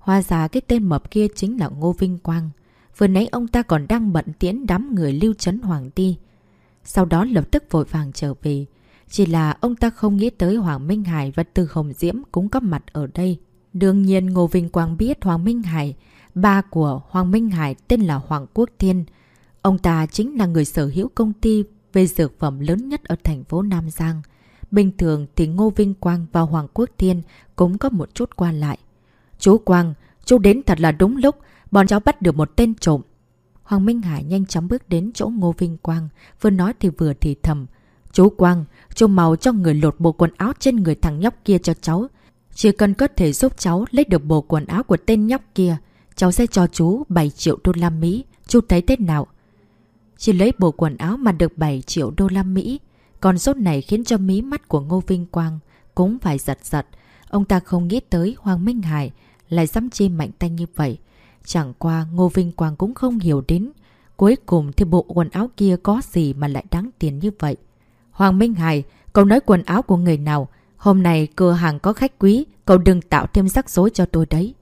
Hóa ra cái tên mập kia chính là Ngô Vinh Quang. Vừa nãy ông ta còn đang bận tiễn đám người lưu trấn Hoàng Ti. Sau đó lập tức vội vàng trở về. Chỉ là ông ta không nghĩ tới Hoàng Minh Hải và Từ Hồng Diễm cũng có mặt ở đây. Đương nhiên Ngô Vinh Quang biết Hoàng Minh Hải, ba của Hoàng Minh Hải tên là Hoàng Quốc Thiên. Ông ta chính là người sở hữu công ty về dược phẩm lớn nhất ở thành phố Nam Giang. Bình thường thì Ngô Vinh Quang và Hoàng Quốc Thiên cũng có một chút qua lại. Chú Quang, chú đến thật là đúng lúc, bọn cháu bắt được một tên trộm. Hoàng Minh Hải nhanh chóng bước đến chỗ Ngô Vinh Quang, vừa nói thì vừa thì thầm. Chú Quang, chú màu cho người lột bộ quần áo trên người thằng nhóc kia cho cháu. Chỉ cần có thể giúp cháu lấy được bộ quần áo của tên nhóc kia, cháu sẽ cho chú 7 triệu đô la Mỹ. Chú thấy thế nào? Chỉ lấy bộ quần áo mà được 7 triệu đô la Mỹ. Còn số này khiến cho mí mắt của Ngô Vinh Quang cũng phải giật giật. Ông ta không nghĩ tới Hoàng Minh Hải lại dám chi mạnh tay như vậy. Chẳng qua Ngô Vinh Quang cũng không hiểu đến. Cuối cùng thì bộ quần áo kia có gì mà lại đáng tiền như vậy. Hoàng Minh Hải, cậu nói quần áo của người nào? Hôm nay cửa hàng có khách quý, cậu đừng tạo thêm rắc rối cho tôi đấy.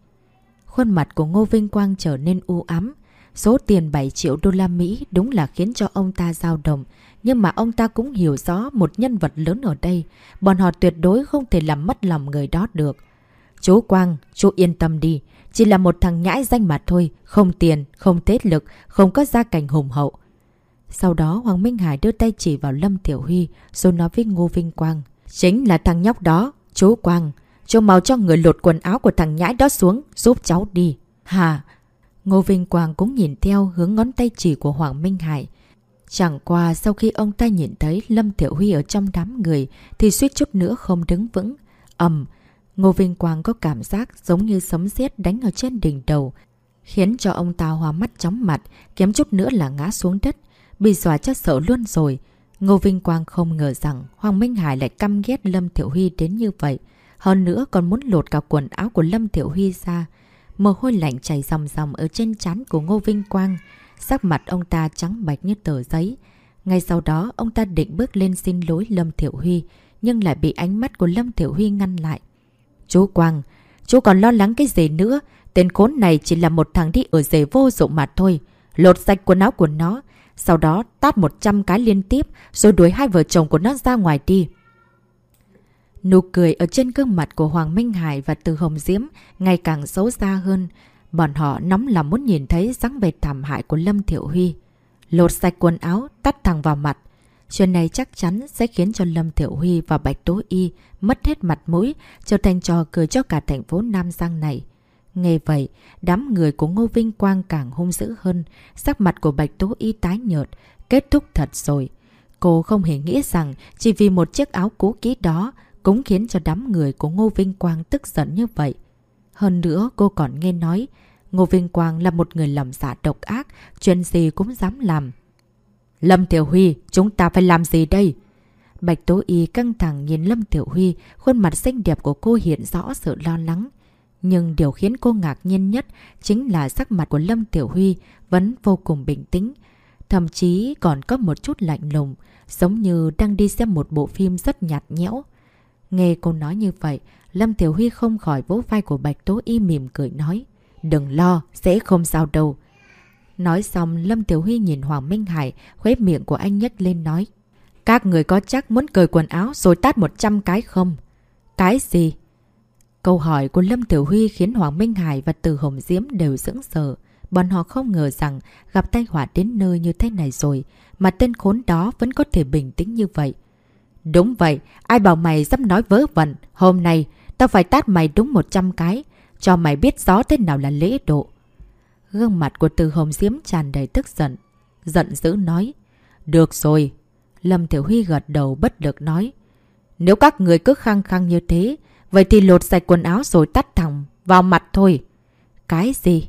Khuôn mặt của Ngô Vinh Quang trở nên u ám. Số tiền 7 triệu đô la Mỹ đúng là khiến cho ông ta dao động. Nhưng mà ông ta cũng hiểu rõ một nhân vật lớn ở đây. Bọn họ tuyệt đối không thể làm mất lòng người đó được. Chú Quang, chú yên tâm đi. Chỉ là một thằng nhãi danh mà thôi, không tiền, không tết lực, không có gia cảnh hùng hậu. Sau đó Hoàng Minh Hải đưa tay chỉ vào Lâm Tiểu Huy rồi nói với Ngô Vinh Quang. Chính là thằng nhóc đó, chú Quang. Chú mau cho người lột quần áo của thằng nhãi đó xuống, giúp cháu đi. Hà! Ngô Vinh Quang cũng nhìn theo hướng ngón tay chỉ của Hoàng Minh Hải. Chẳng qua sau khi ông ta nhìn thấy Lâm Tiểu Huy ở trong đám người thì suýt chút nữa không đứng vững. ầm Ngô Vinh Quang có cảm giác giống như sấm sét đánh ở trên đỉnh đầu, khiến cho ông ta hoa mắt chóng mặt, kém chút nữa là ngã xuống đất, bị dọa cho sợ luôn rồi. Ngô Vinh Quang không ngờ rằng Hoàng Minh Hải lại căm ghét Lâm Thiểu Huy đến như vậy. Hơn nữa còn muốn lột cả quần áo của Lâm Thiểu Huy ra. mồ hôi lạnh chảy dòng dòng ở trên trán của Ngô Vinh Quang. Sắc mặt ông ta trắng bạch như tờ giấy. Ngay sau đó, ông ta định bước lên xin lỗi Lâm Thiểu Huy, nhưng lại bị ánh mắt của Lâm Thiểu Huy ngăn lại. Chú Quang, chú còn lo lắng cái gì nữa? Tên khốn này chỉ là một thằng đi ở rể vô dụng mà thôi. Lột sạch quần áo của nó, sau đó tát 100 cái liên tiếp rồi đuổi hai vợ chồng của nó ra ngoài đi. Nụ cười ở trên gương mặt của Hoàng Minh Hải và Từ Hồng Diễm ngày càng xấu xa hơn. Bọn họ nóng lòng muốn nhìn thấy dáng vẻ thảm hại của Lâm Thiệu Huy. Lột sạch quần áo, tắt thẳng vào mặt. Chuyện này chắc chắn sẽ khiến cho Lâm Thiệu Huy và Bạch Tố Y mất hết mặt mũi, trở thành trò cười cho cả thành phố Nam Giang này. Nghe vậy, đám người của Ngô Vinh Quang càng hung dữ hơn, sắc mặt của Bạch Tố Y tái nhợt, kết thúc thật rồi. Cô không hề nghĩ rằng chỉ vì một chiếc áo cũ kỹ đó cũng khiến cho đám người của Ngô Vinh Quang tức giận như vậy. Hơn nữa cô còn nghe nói Ngô Vinh Quang là một người lầm giả độc ác, chuyện gì cũng dám làm. Lâm Tiểu Huy, chúng ta phải làm gì đây? Bạch Tố Y căng thẳng nhìn Lâm Tiểu Huy, khuôn mặt xinh đẹp của cô hiện rõ sự lo lắng. Nhưng điều khiến cô ngạc nhiên nhất chính là sắc mặt của Lâm Tiểu Huy vẫn vô cùng bình tĩnh. Thậm chí còn có một chút lạnh lùng, giống như đang đi xem một bộ phim rất nhạt nhẽo. Nghe cô nói như vậy, Lâm Tiểu Huy không khỏi vỗ vai của Bạch Tố Y mỉm cười nói. Đừng lo, sẽ không sao đâu. Nói xong, Lâm Tiểu Huy nhìn Hoàng Minh Hải, khuế miệng của anh nhếch lên nói. Các người có chắc muốn cởi quần áo rồi tát 100 cái không? Cái gì? Câu hỏi của Lâm Tiểu Huy khiến Hoàng Minh Hải và Từ Hồng Diễm đều sững sờ. Bọn họ không ngờ rằng gặp tai họa đến nơi như thế này rồi, mà tên khốn đó vẫn có thể bình tĩnh như vậy. Đúng vậy, ai bảo mày dám nói vớ vẩn. Hôm nay, tao phải tát mày đúng 100 cái, cho mày biết rõ thế nào là lễ độ. Gương mặt của Từ Hồng Diễm tràn đầy tức giận. Giận dữ nói. Được rồi. Lâm Tiểu Huy gật đầu bất lực nói. Nếu các người cứ khăng khăng như thế, vậy thì lột sạch quần áo rồi tắt thẳng vào mặt thôi. Cái gì?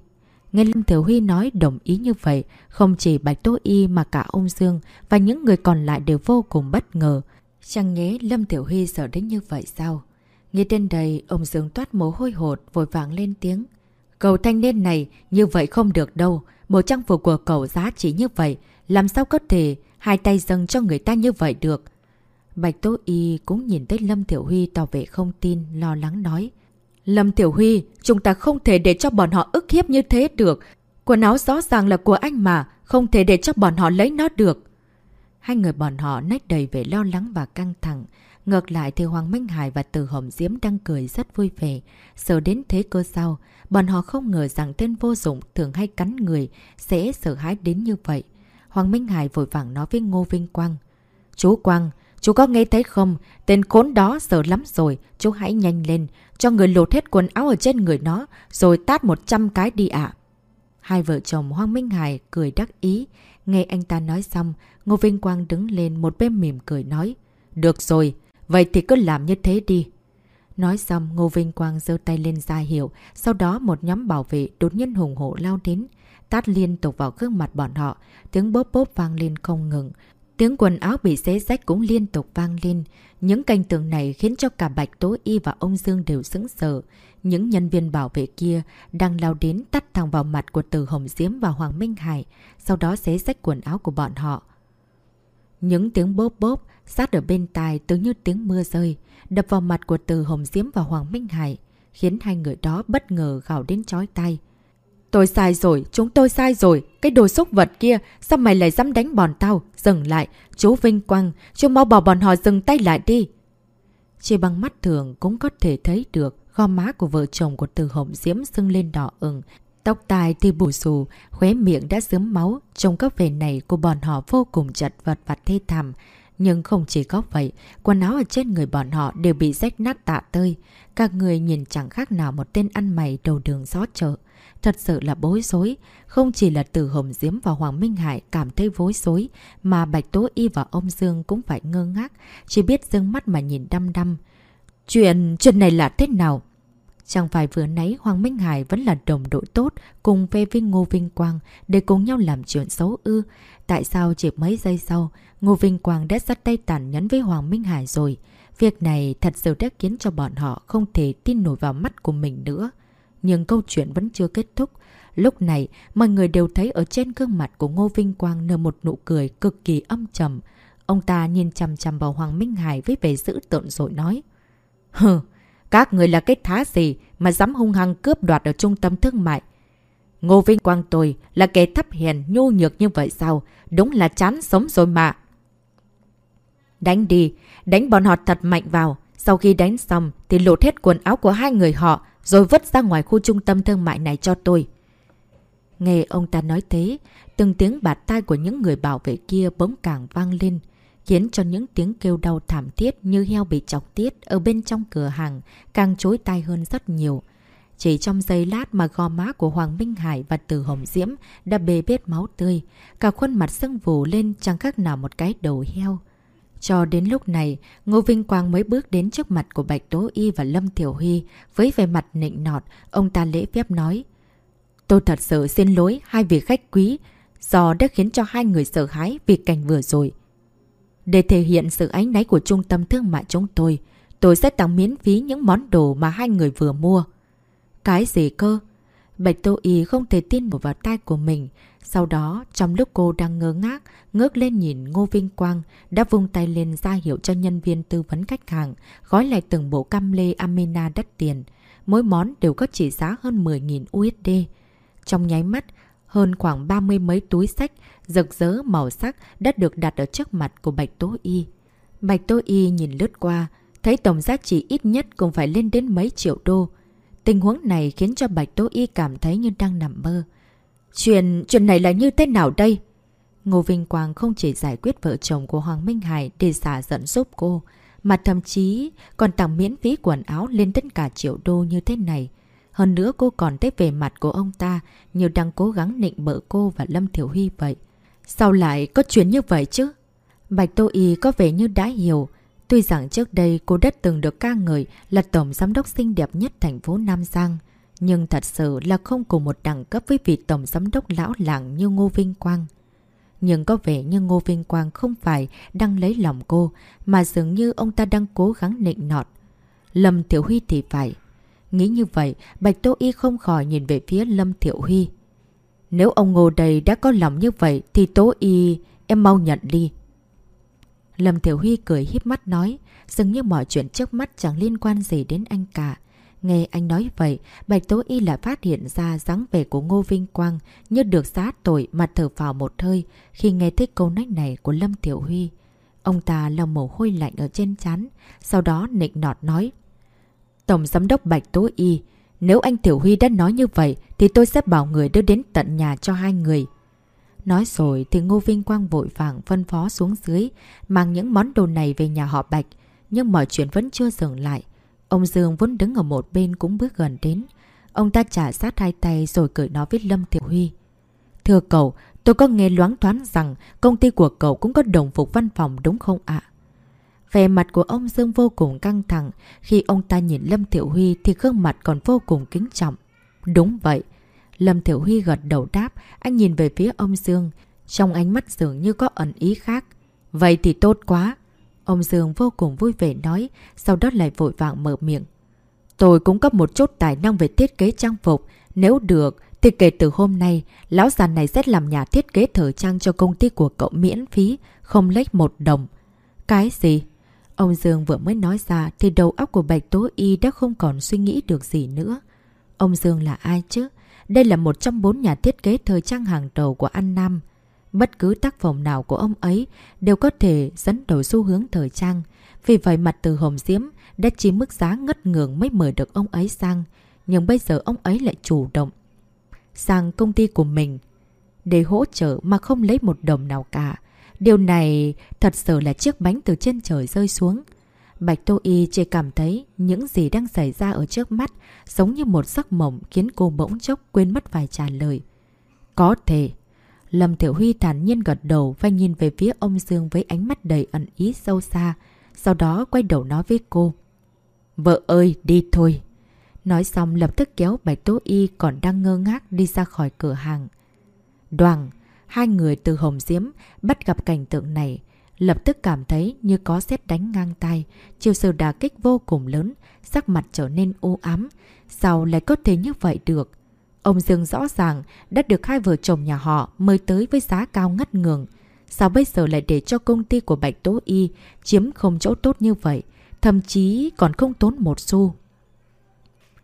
Nghe Lâm Tiểu Huy nói đồng ý như vậy, không chỉ Bạch Tô Y mà cả ông Dương và những người còn lại đều vô cùng bất ngờ. Chẳng nhé Lâm Tiểu Huy sợ đến như vậy sao? Nghe đến đây, ông Dương toát mồ hôi hột, vội vàng lên tiếng. Cậu thanh niên này, như vậy không được đâu. bộ trang phục của cậu giá trị như vậy, làm sao có thể hai tay dâng cho người ta như vậy được? Bạch Tố Y cũng nhìn thấy Lâm Tiểu Huy tỏ vẻ không tin, lo lắng nói. Lâm Tiểu Huy, chúng ta không thể để cho bọn họ ức hiếp như thế được. Quần áo rõ ràng là của anh mà, không thể để cho bọn họ lấy nó được. Hai người bọn họ nách đầy vẻ lo lắng và căng thẳng. Ngược lại thì Hoàng Minh Hải và Từ Hồng Diễm đang cười rất vui vẻ. Sợ đến thế cơ sau bọn họ không ngờ rằng tên vô dụng thường hay cắn người sẽ sợ hãi đến như vậy. Hoàng Minh Hải vội vàng nói với Ngô Vinh Quang. Chú Quang, chú có nghe thấy không? Tên khốn đó sợ lắm rồi, chú hãy nhanh lên, cho người lột hết quần áo ở trên người nó, rồi tát 100 cái đi ạ. Hai vợ chồng Hoàng Minh Hải cười đắc ý. Nghe anh ta nói xong, Ngô Vinh Quang đứng lên một bên mỉm cười nói. Được rồi, vậy thì cứ làm như thế đi. Nói xong, Ngô Vinh Quang giơ tay lên ra hiệu, sau đó một nhóm bảo vệ đột nhiên hùng hộ lao đến, tát liên tục vào gương mặt bọn họ, tiếng bóp bóp vang lên không ngừng. Tiếng quần áo bị xé rách cũng liên tục vang lên. Những canh tường này khiến cho cả Bạch Tố Y và ông Dương đều sững sờ. Những nhân viên bảo vệ kia đang lao đến tắt thẳng vào mặt của Từ Hồng Diễm và Hoàng Minh Hải, sau đó xé rách quần áo của bọn họ. Những tiếng bóp bóp sát ở bên tai tự như tiếng mưa rơi, đập vào mặt của Từ Hồng Diễm và Hoàng Minh Hải, khiến hai người đó bất ngờ gào đến chói tay. Tôi sai rồi, chúng tôi sai rồi, cái đồ xúc vật kia, sao mày lại dám đánh bọn tao? Dừng lại, chú Vinh Quang, chú mau bảo bọn họ dừng tay lại đi. Chỉ bằng mắt thường cũng có thể thấy được gò má của vợ chồng của Từ Hồng Diễm sưng lên đỏ ửng, Tóc tai thì bù xù, khóe miệng đã dướm máu, trong các vẻ này của bọn họ vô cùng chật vật và thê thảm. Nhưng không chỉ có vậy, quần áo ở trên người bọn họ đều bị rách nát tạ tơi. Các người nhìn chẳng khác nào một tên ăn mày đầu đường gió chợ. Thật sự là bối rối. Không chỉ là từ Hồng Diễm và Hoàng Minh Hải cảm thấy bối rối, mà Bạch Tố Y và ông Dương cũng phải ngơ ngác, chỉ biết dương mắt mà nhìn đăm đăm. Chuyện, chuyện này là thế nào? Chẳng phải vừa nãy Hoàng Minh Hải vẫn là đồng đội tốt cùng về với Ngô Vinh Quang để cùng nhau làm chuyện xấu ư. Tại sao chỉ mấy giây sau, Ngô Vinh Quang đã sắt tay tàn nhẫn với Hoàng Minh Hải rồi? Việc này thật sự đã khiến cho bọn họ không thể tin nổi vào mắt của mình nữa. Nhưng câu chuyện vẫn chưa kết thúc. Lúc này, mọi người đều thấy ở trên gương mặt của Ngô Vinh Quang nở một nụ cười cực kỳ âm trầm. Ông ta nhìn chằm chằm vào Hoàng Minh Hải với vẻ dữ tợn rồi nói. Hừ, các người là cái thá gì mà dám hung hăng cướp đoạt ở trung tâm thương mại? Ngô Vinh Quang tôi là kẻ thấp hèn nhu nhược như vậy sao? Đúng là chán sống rồi mà. Đánh đi, đánh bọn họ thật mạnh vào. Sau khi đánh xong thì lột hết quần áo của hai người họ rồi vứt ra ngoài khu trung tâm thương mại này cho tôi. Nghe ông ta nói thế, từng tiếng bạt tai của những người bảo vệ kia bỗng càng vang lên, khiến cho những tiếng kêu đau thảm thiết như heo bị chọc tiết ở bên trong cửa hàng càng chối tai hơn rất nhiều. Chỉ trong giây lát mà gò má của Hoàng Minh Hải và Từ Hồng Diễm đã bê bết máu tươi, cả khuôn mặt sưng vù lên chẳng khác nào một cái đầu heo. Cho đến lúc này, Ngô Vinh Quang mới bước đến trước mặt của Bạch Tố Y và Lâm Tiểu Huy. Với vẻ mặt nịnh nọt, ông ta lễ phép nói. Tôi thật sự xin lỗi hai vị khách quý, do đã khiến cho hai người sợ hãi vì cảnh vừa rồi. Để thể hiện sự ánh náy của trung tâm thương mại chúng tôi, tôi sẽ tặng miễn phí những món đồ mà hai người vừa mua. Cái gì cơ? Bạch Tô Y không thể tin vào tay của mình. Sau đó, trong lúc cô đang ngơ ngác, ngước lên nhìn Ngô Vinh Quang, đã vung tay lên ra hiệu cho nhân viên tư vấn khách hàng, gói lại từng bộ cam lê Amina đắt tiền. Mỗi món đều có trị giá hơn 10.000 USD. Trong nháy mắt, hơn khoảng 30 mấy túi sách rực rỡ màu sắc đã được đặt ở trước mặt của Bạch Tố Y. Bạch Tố Y nhìn lướt qua, thấy tổng giá trị ít nhất cũng phải lên đến mấy triệu đô. Tình huống này khiến cho Bạch Tố Y cảm thấy như đang nằm mơ. Chuyện, chuyện này là như thế nào đây? Ngô Vinh Quang không chỉ giải quyết vợ chồng của Hoàng Minh Hải để xả giận giúp cô, mà thậm chí còn tặng miễn phí quần áo lên tất cả triệu đô như thế này. Hơn nữa cô còn thấy về mặt của ông ta như đang cố gắng nịnh bợ cô và Lâm Thiểu Huy vậy. Sao lại có chuyện như vậy chứ? Bạch Tô Y có vẻ như đã hiểu. Tuy rằng trước đây cô đất từng được ca ngợi là tổng giám đốc xinh đẹp nhất thành phố Nam Giang. Nhưng thật sự là không cùng một đẳng cấp với vị tổng giám đốc lão lạng như Ngô Vinh Quang. Nhưng có vẻ như Ngô Vinh Quang không phải đang lấy lòng cô, mà dường như ông ta đang cố gắng nịnh nọt. Lâm Thiểu Huy thì phải. Nghĩ như vậy, Bạch Tô Y không khỏi nhìn về phía Lâm Thiểu Huy. Nếu ông Ngô đây đã có lòng như vậy thì Tố Y em mau nhận đi. Lâm Thiểu Huy cười híp mắt nói, dường như mọi chuyện trước mắt chẳng liên quan gì đến anh cả. Nghe anh nói vậy, Bạch Tố Y lại phát hiện ra dáng vẻ của Ngô Vinh Quang như được xá tội mà thở vào một hơi khi nghe thấy câu nói này của Lâm Tiểu Huy. Ông ta lòng mồ hôi lạnh ở trên chán, sau đó nịnh nọt nói. Tổng Giám đốc Bạch Tố Y, nếu anh Tiểu Huy đã nói như vậy thì tôi sẽ bảo người đưa đến tận nhà cho hai người. Nói rồi thì Ngô Vinh Quang vội vàng phân phó xuống dưới, mang những món đồ này về nhà họ Bạch. Nhưng mọi chuyện vẫn chưa dừng lại. Ông Dương vốn đứng ở một bên cũng bước gần đến. Ông ta trả sát hai tay rồi cười nói với Lâm Thiệu Huy. Thưa cậu, tôi có nghe loáng thoáng rằng công ty của cậu cũng có đồng phục văn phòng đúng không ạ? Về mặt của ông Dương vô cùng căng thẳng. Khi ông ta nhìn Lâm Thiệu Huy thì gương mặt còn vô cùng kính trọng. Đúng vậy. Lâm Thiệu Huy gật đầu đáp. Anh nhìn về phía ông Dương. Trong ánh mắt dường như có ẩn ý khác. Vậy thì tốt quá. Ông Dương vô cùng vui vẻ nói, sau đó lại vội vàng mở miệng. Tôi cũng có một chút tài năng về thiết kế trang phục. Nếu được, thì kể từ hôm nay, lão già này sẽ làm nhà thiết kế thời trang cho công ty của cậu miễn phí, không lấy một đồng. Cái gì? Ông Dương vừa mới nói ra thì đầu óc của Bạch Tố Y đã không còn suy nghĩ được gì nữa. Ông Dương là ai chứ? Đây là một trong bốn nhà thiết kế thời trang hàng đầu của An Nam. Bất cứ tác phẩm nào của ông ấy đều có thể dẫn đổi xu hướng thời trang. Vì vậy mặt từ Hồng Diễm đã chỉ mức giá ngất ngưỡng mới mời được ông ấy sang. Nhưng bây giờ ông ấy lại chủ động sang công ty của mình để hỗ trợ mà không lấy một đồng nào cả. Điều này thật sự là chiếc bánh từ trên trời rơi xuống. Bạch Tô Y chỉ cảm thấy những gì đang xảy ra ở trước mắt giống như một giấc mộng khiến cô bỗng chốc quên mất vài trả lời. Có thể. Lâm Thiểu Huy thản nhiên gật đầu và nhìn về phía ông Dương với ánh mắt đầy ẩn ý sâu xa. Sau đó quay đầu nói với cô. Vợ ơi, đi thôi. Nói xong lập tức kéo Bạch Tố Y còn đang ngơ ngác đi ra khỏi cửa hàng. Đoàn, hai người từ Hồng Diễm bắt gặp cảnh tượng này. lập tức cảm thấy như có xét đánh ngang tay, chiều sự đà kích vô cùng lớn, sắc mặt trở nên u ám. Sao lại có thể như vậy được? Ông Dương rõ ràng đã được hai vợ chồng nhà họ mời tới với giá cao ngất ngường. Sao bây giờ lại để cho công ty của Bạch Tố Y chiếm không chỗ tốt như vậy, thậm chí còn không tốn một xu.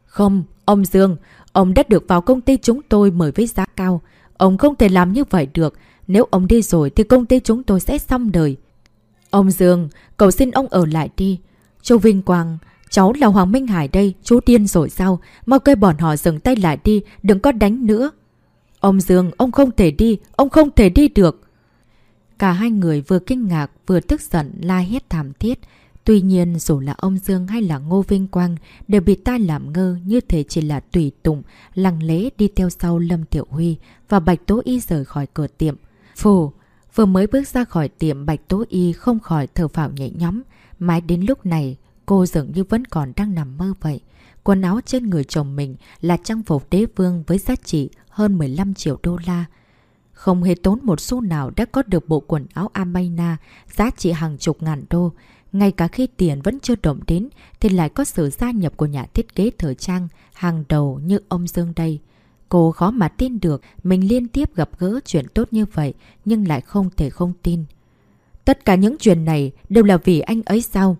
Không, ông Dương, ông đã được vào công ty chúng tôi mời với giá cao. Ông không thể làm như vậy được. Nếu ông đi rồi thì công ty chúng tôi sẽ xong đời. Ông Dương, cầu xin ông ở lại đi. Châu Vinh Quang, cháu là Hoàng Minh Hải đây, chú điên rồi sao? Mau kêu bọn họ dừng tay lại đi, đừng có đánh nữa. Ông Dương, ông không thể đi, ông không thể đi được. Cả hai người vừa kinh ngạc vừa tức giận la hét thảm thiết. Tuy nhiên dù là ông Dương hay là Ngô Vinh Quang đều bị tai làm ngơ như thế chỉ là tùy tụng, lặng lẽ đi theo sau Lâm Tiểu Huy và Bạch Tố Y rời khỏi cửa tiệm. Phù, vừa mới bước ra khỏi tiệm Bạch Tố Y không khỏi thở phào nhẹ nhõm. Mãi đến lúc này, cô dường như vẫn còn đang nằm mơ vậy. Quần áo trên người chồng mình là trang phục đế vương với giá trị hơn 15 triệu đô la. Không hề tốn một xu nào đã có được bộ quần áo Amaina, giá trị hàng chục ngàn đô. Ngay cả khi tiền vẫn chưa động đến thì lại có sự gia nhập của nhà thiết kế thời trang, hàng đầu như ông Dương đây. Cô khó mà tin được mình liên tiếp gặp gỡ chuyện tốt như vậy, nhưng lại không thể không tin. Tất cả những chuyện này đều là vì anh ấy sao?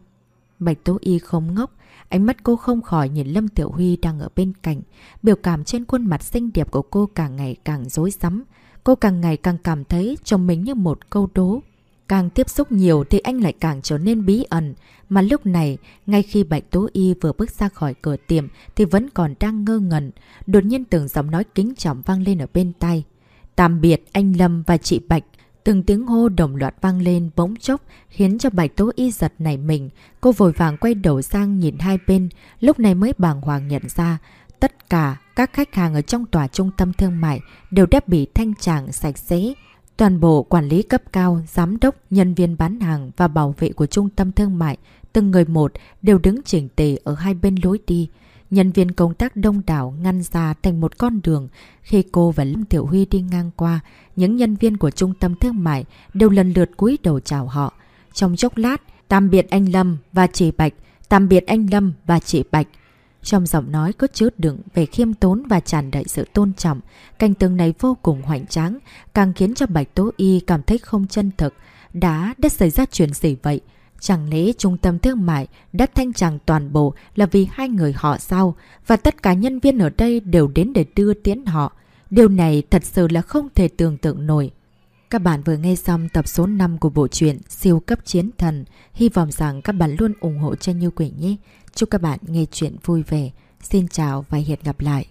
Bạch Tố Y không ngốc, ánh mắt cô không khỏi nhìn Lâm Tiểu Huy đang ở bên cạnh. Biểu cảm trên khuôn mặt xinh đẹp của cô càng ngày càng rối rắm Cô càng ngày càng cảm thấy chồng mình như một câu đố. Càng tiếp xúc nhiều thì anh lại càng trở nên bí ẩn. Mà lúc này, ngay khi Bạch Tố Y vừa bước ra khỏi cửa tiệm thì vẫn còn đang ngơ ngẩn. Đột nhiên từng giọng nói kính trọng vang lên ở bên tay. Tạm biệt anh Lâm và chị Bạch. Từng tiếng hô đồng loạt vang lên bỗng chốc khiến cho Bạch Tố Y giật nảy mình. Cô vội vàng quay đầu sang nhìn hai bên, lúc này mới bàng hoàng nhận ra tất cả các khách hàng ở trong tòa trung tâm thương mại đều đã bị thanh tràng sạch sẽ. Toàn bộ quản lý cấp cao, giám đốc, nhân viên bán hàng và bảo vệ của trung tâm thương mại, từng người một đều đứng chỉnh tề ở hai bên lối đi. Nhân viên công tác đông đảo ngăn ra thành một con đường. Khi cô và Lâm Tiểu Huy đi ngang qua, những nhân viên của trung tâm thương mại đều lần lượt cúi đầu chào họ. Trong chốc lát, tạm biệt anh Lâm và chị Bạch, tạm biệt anh Lâm và chị Bạch. Trong giọng nói có chứa đựng về khiêm tốn và tràn đầy sự tôn trọng. Cảnh tượng này vô cùng hoành tráng, càng khiến cho Bạch Tố Y cảm thấy không chân thực. Đã đã xảy ra chuyện gì vậy? Chẳng lẽ trung tâm thương mại đã thanh tràng toàn bộ là vì hai người họ sao? Và tất cả nhân viên ở đây đều đến để đưa tiến họ. Điều này thật sự là không thể tưởng tượng nổi. Các bạn vừa nghe xong tập số 5 của bộ truyện Siêu cấp chiến thần. Hy vọng rằng các bạn luôn ủng hộ cho Như Quỳnh nhé. Chúc các bạn nghe chuyện vui vẻ. Xin chào và hẹn gặp lại.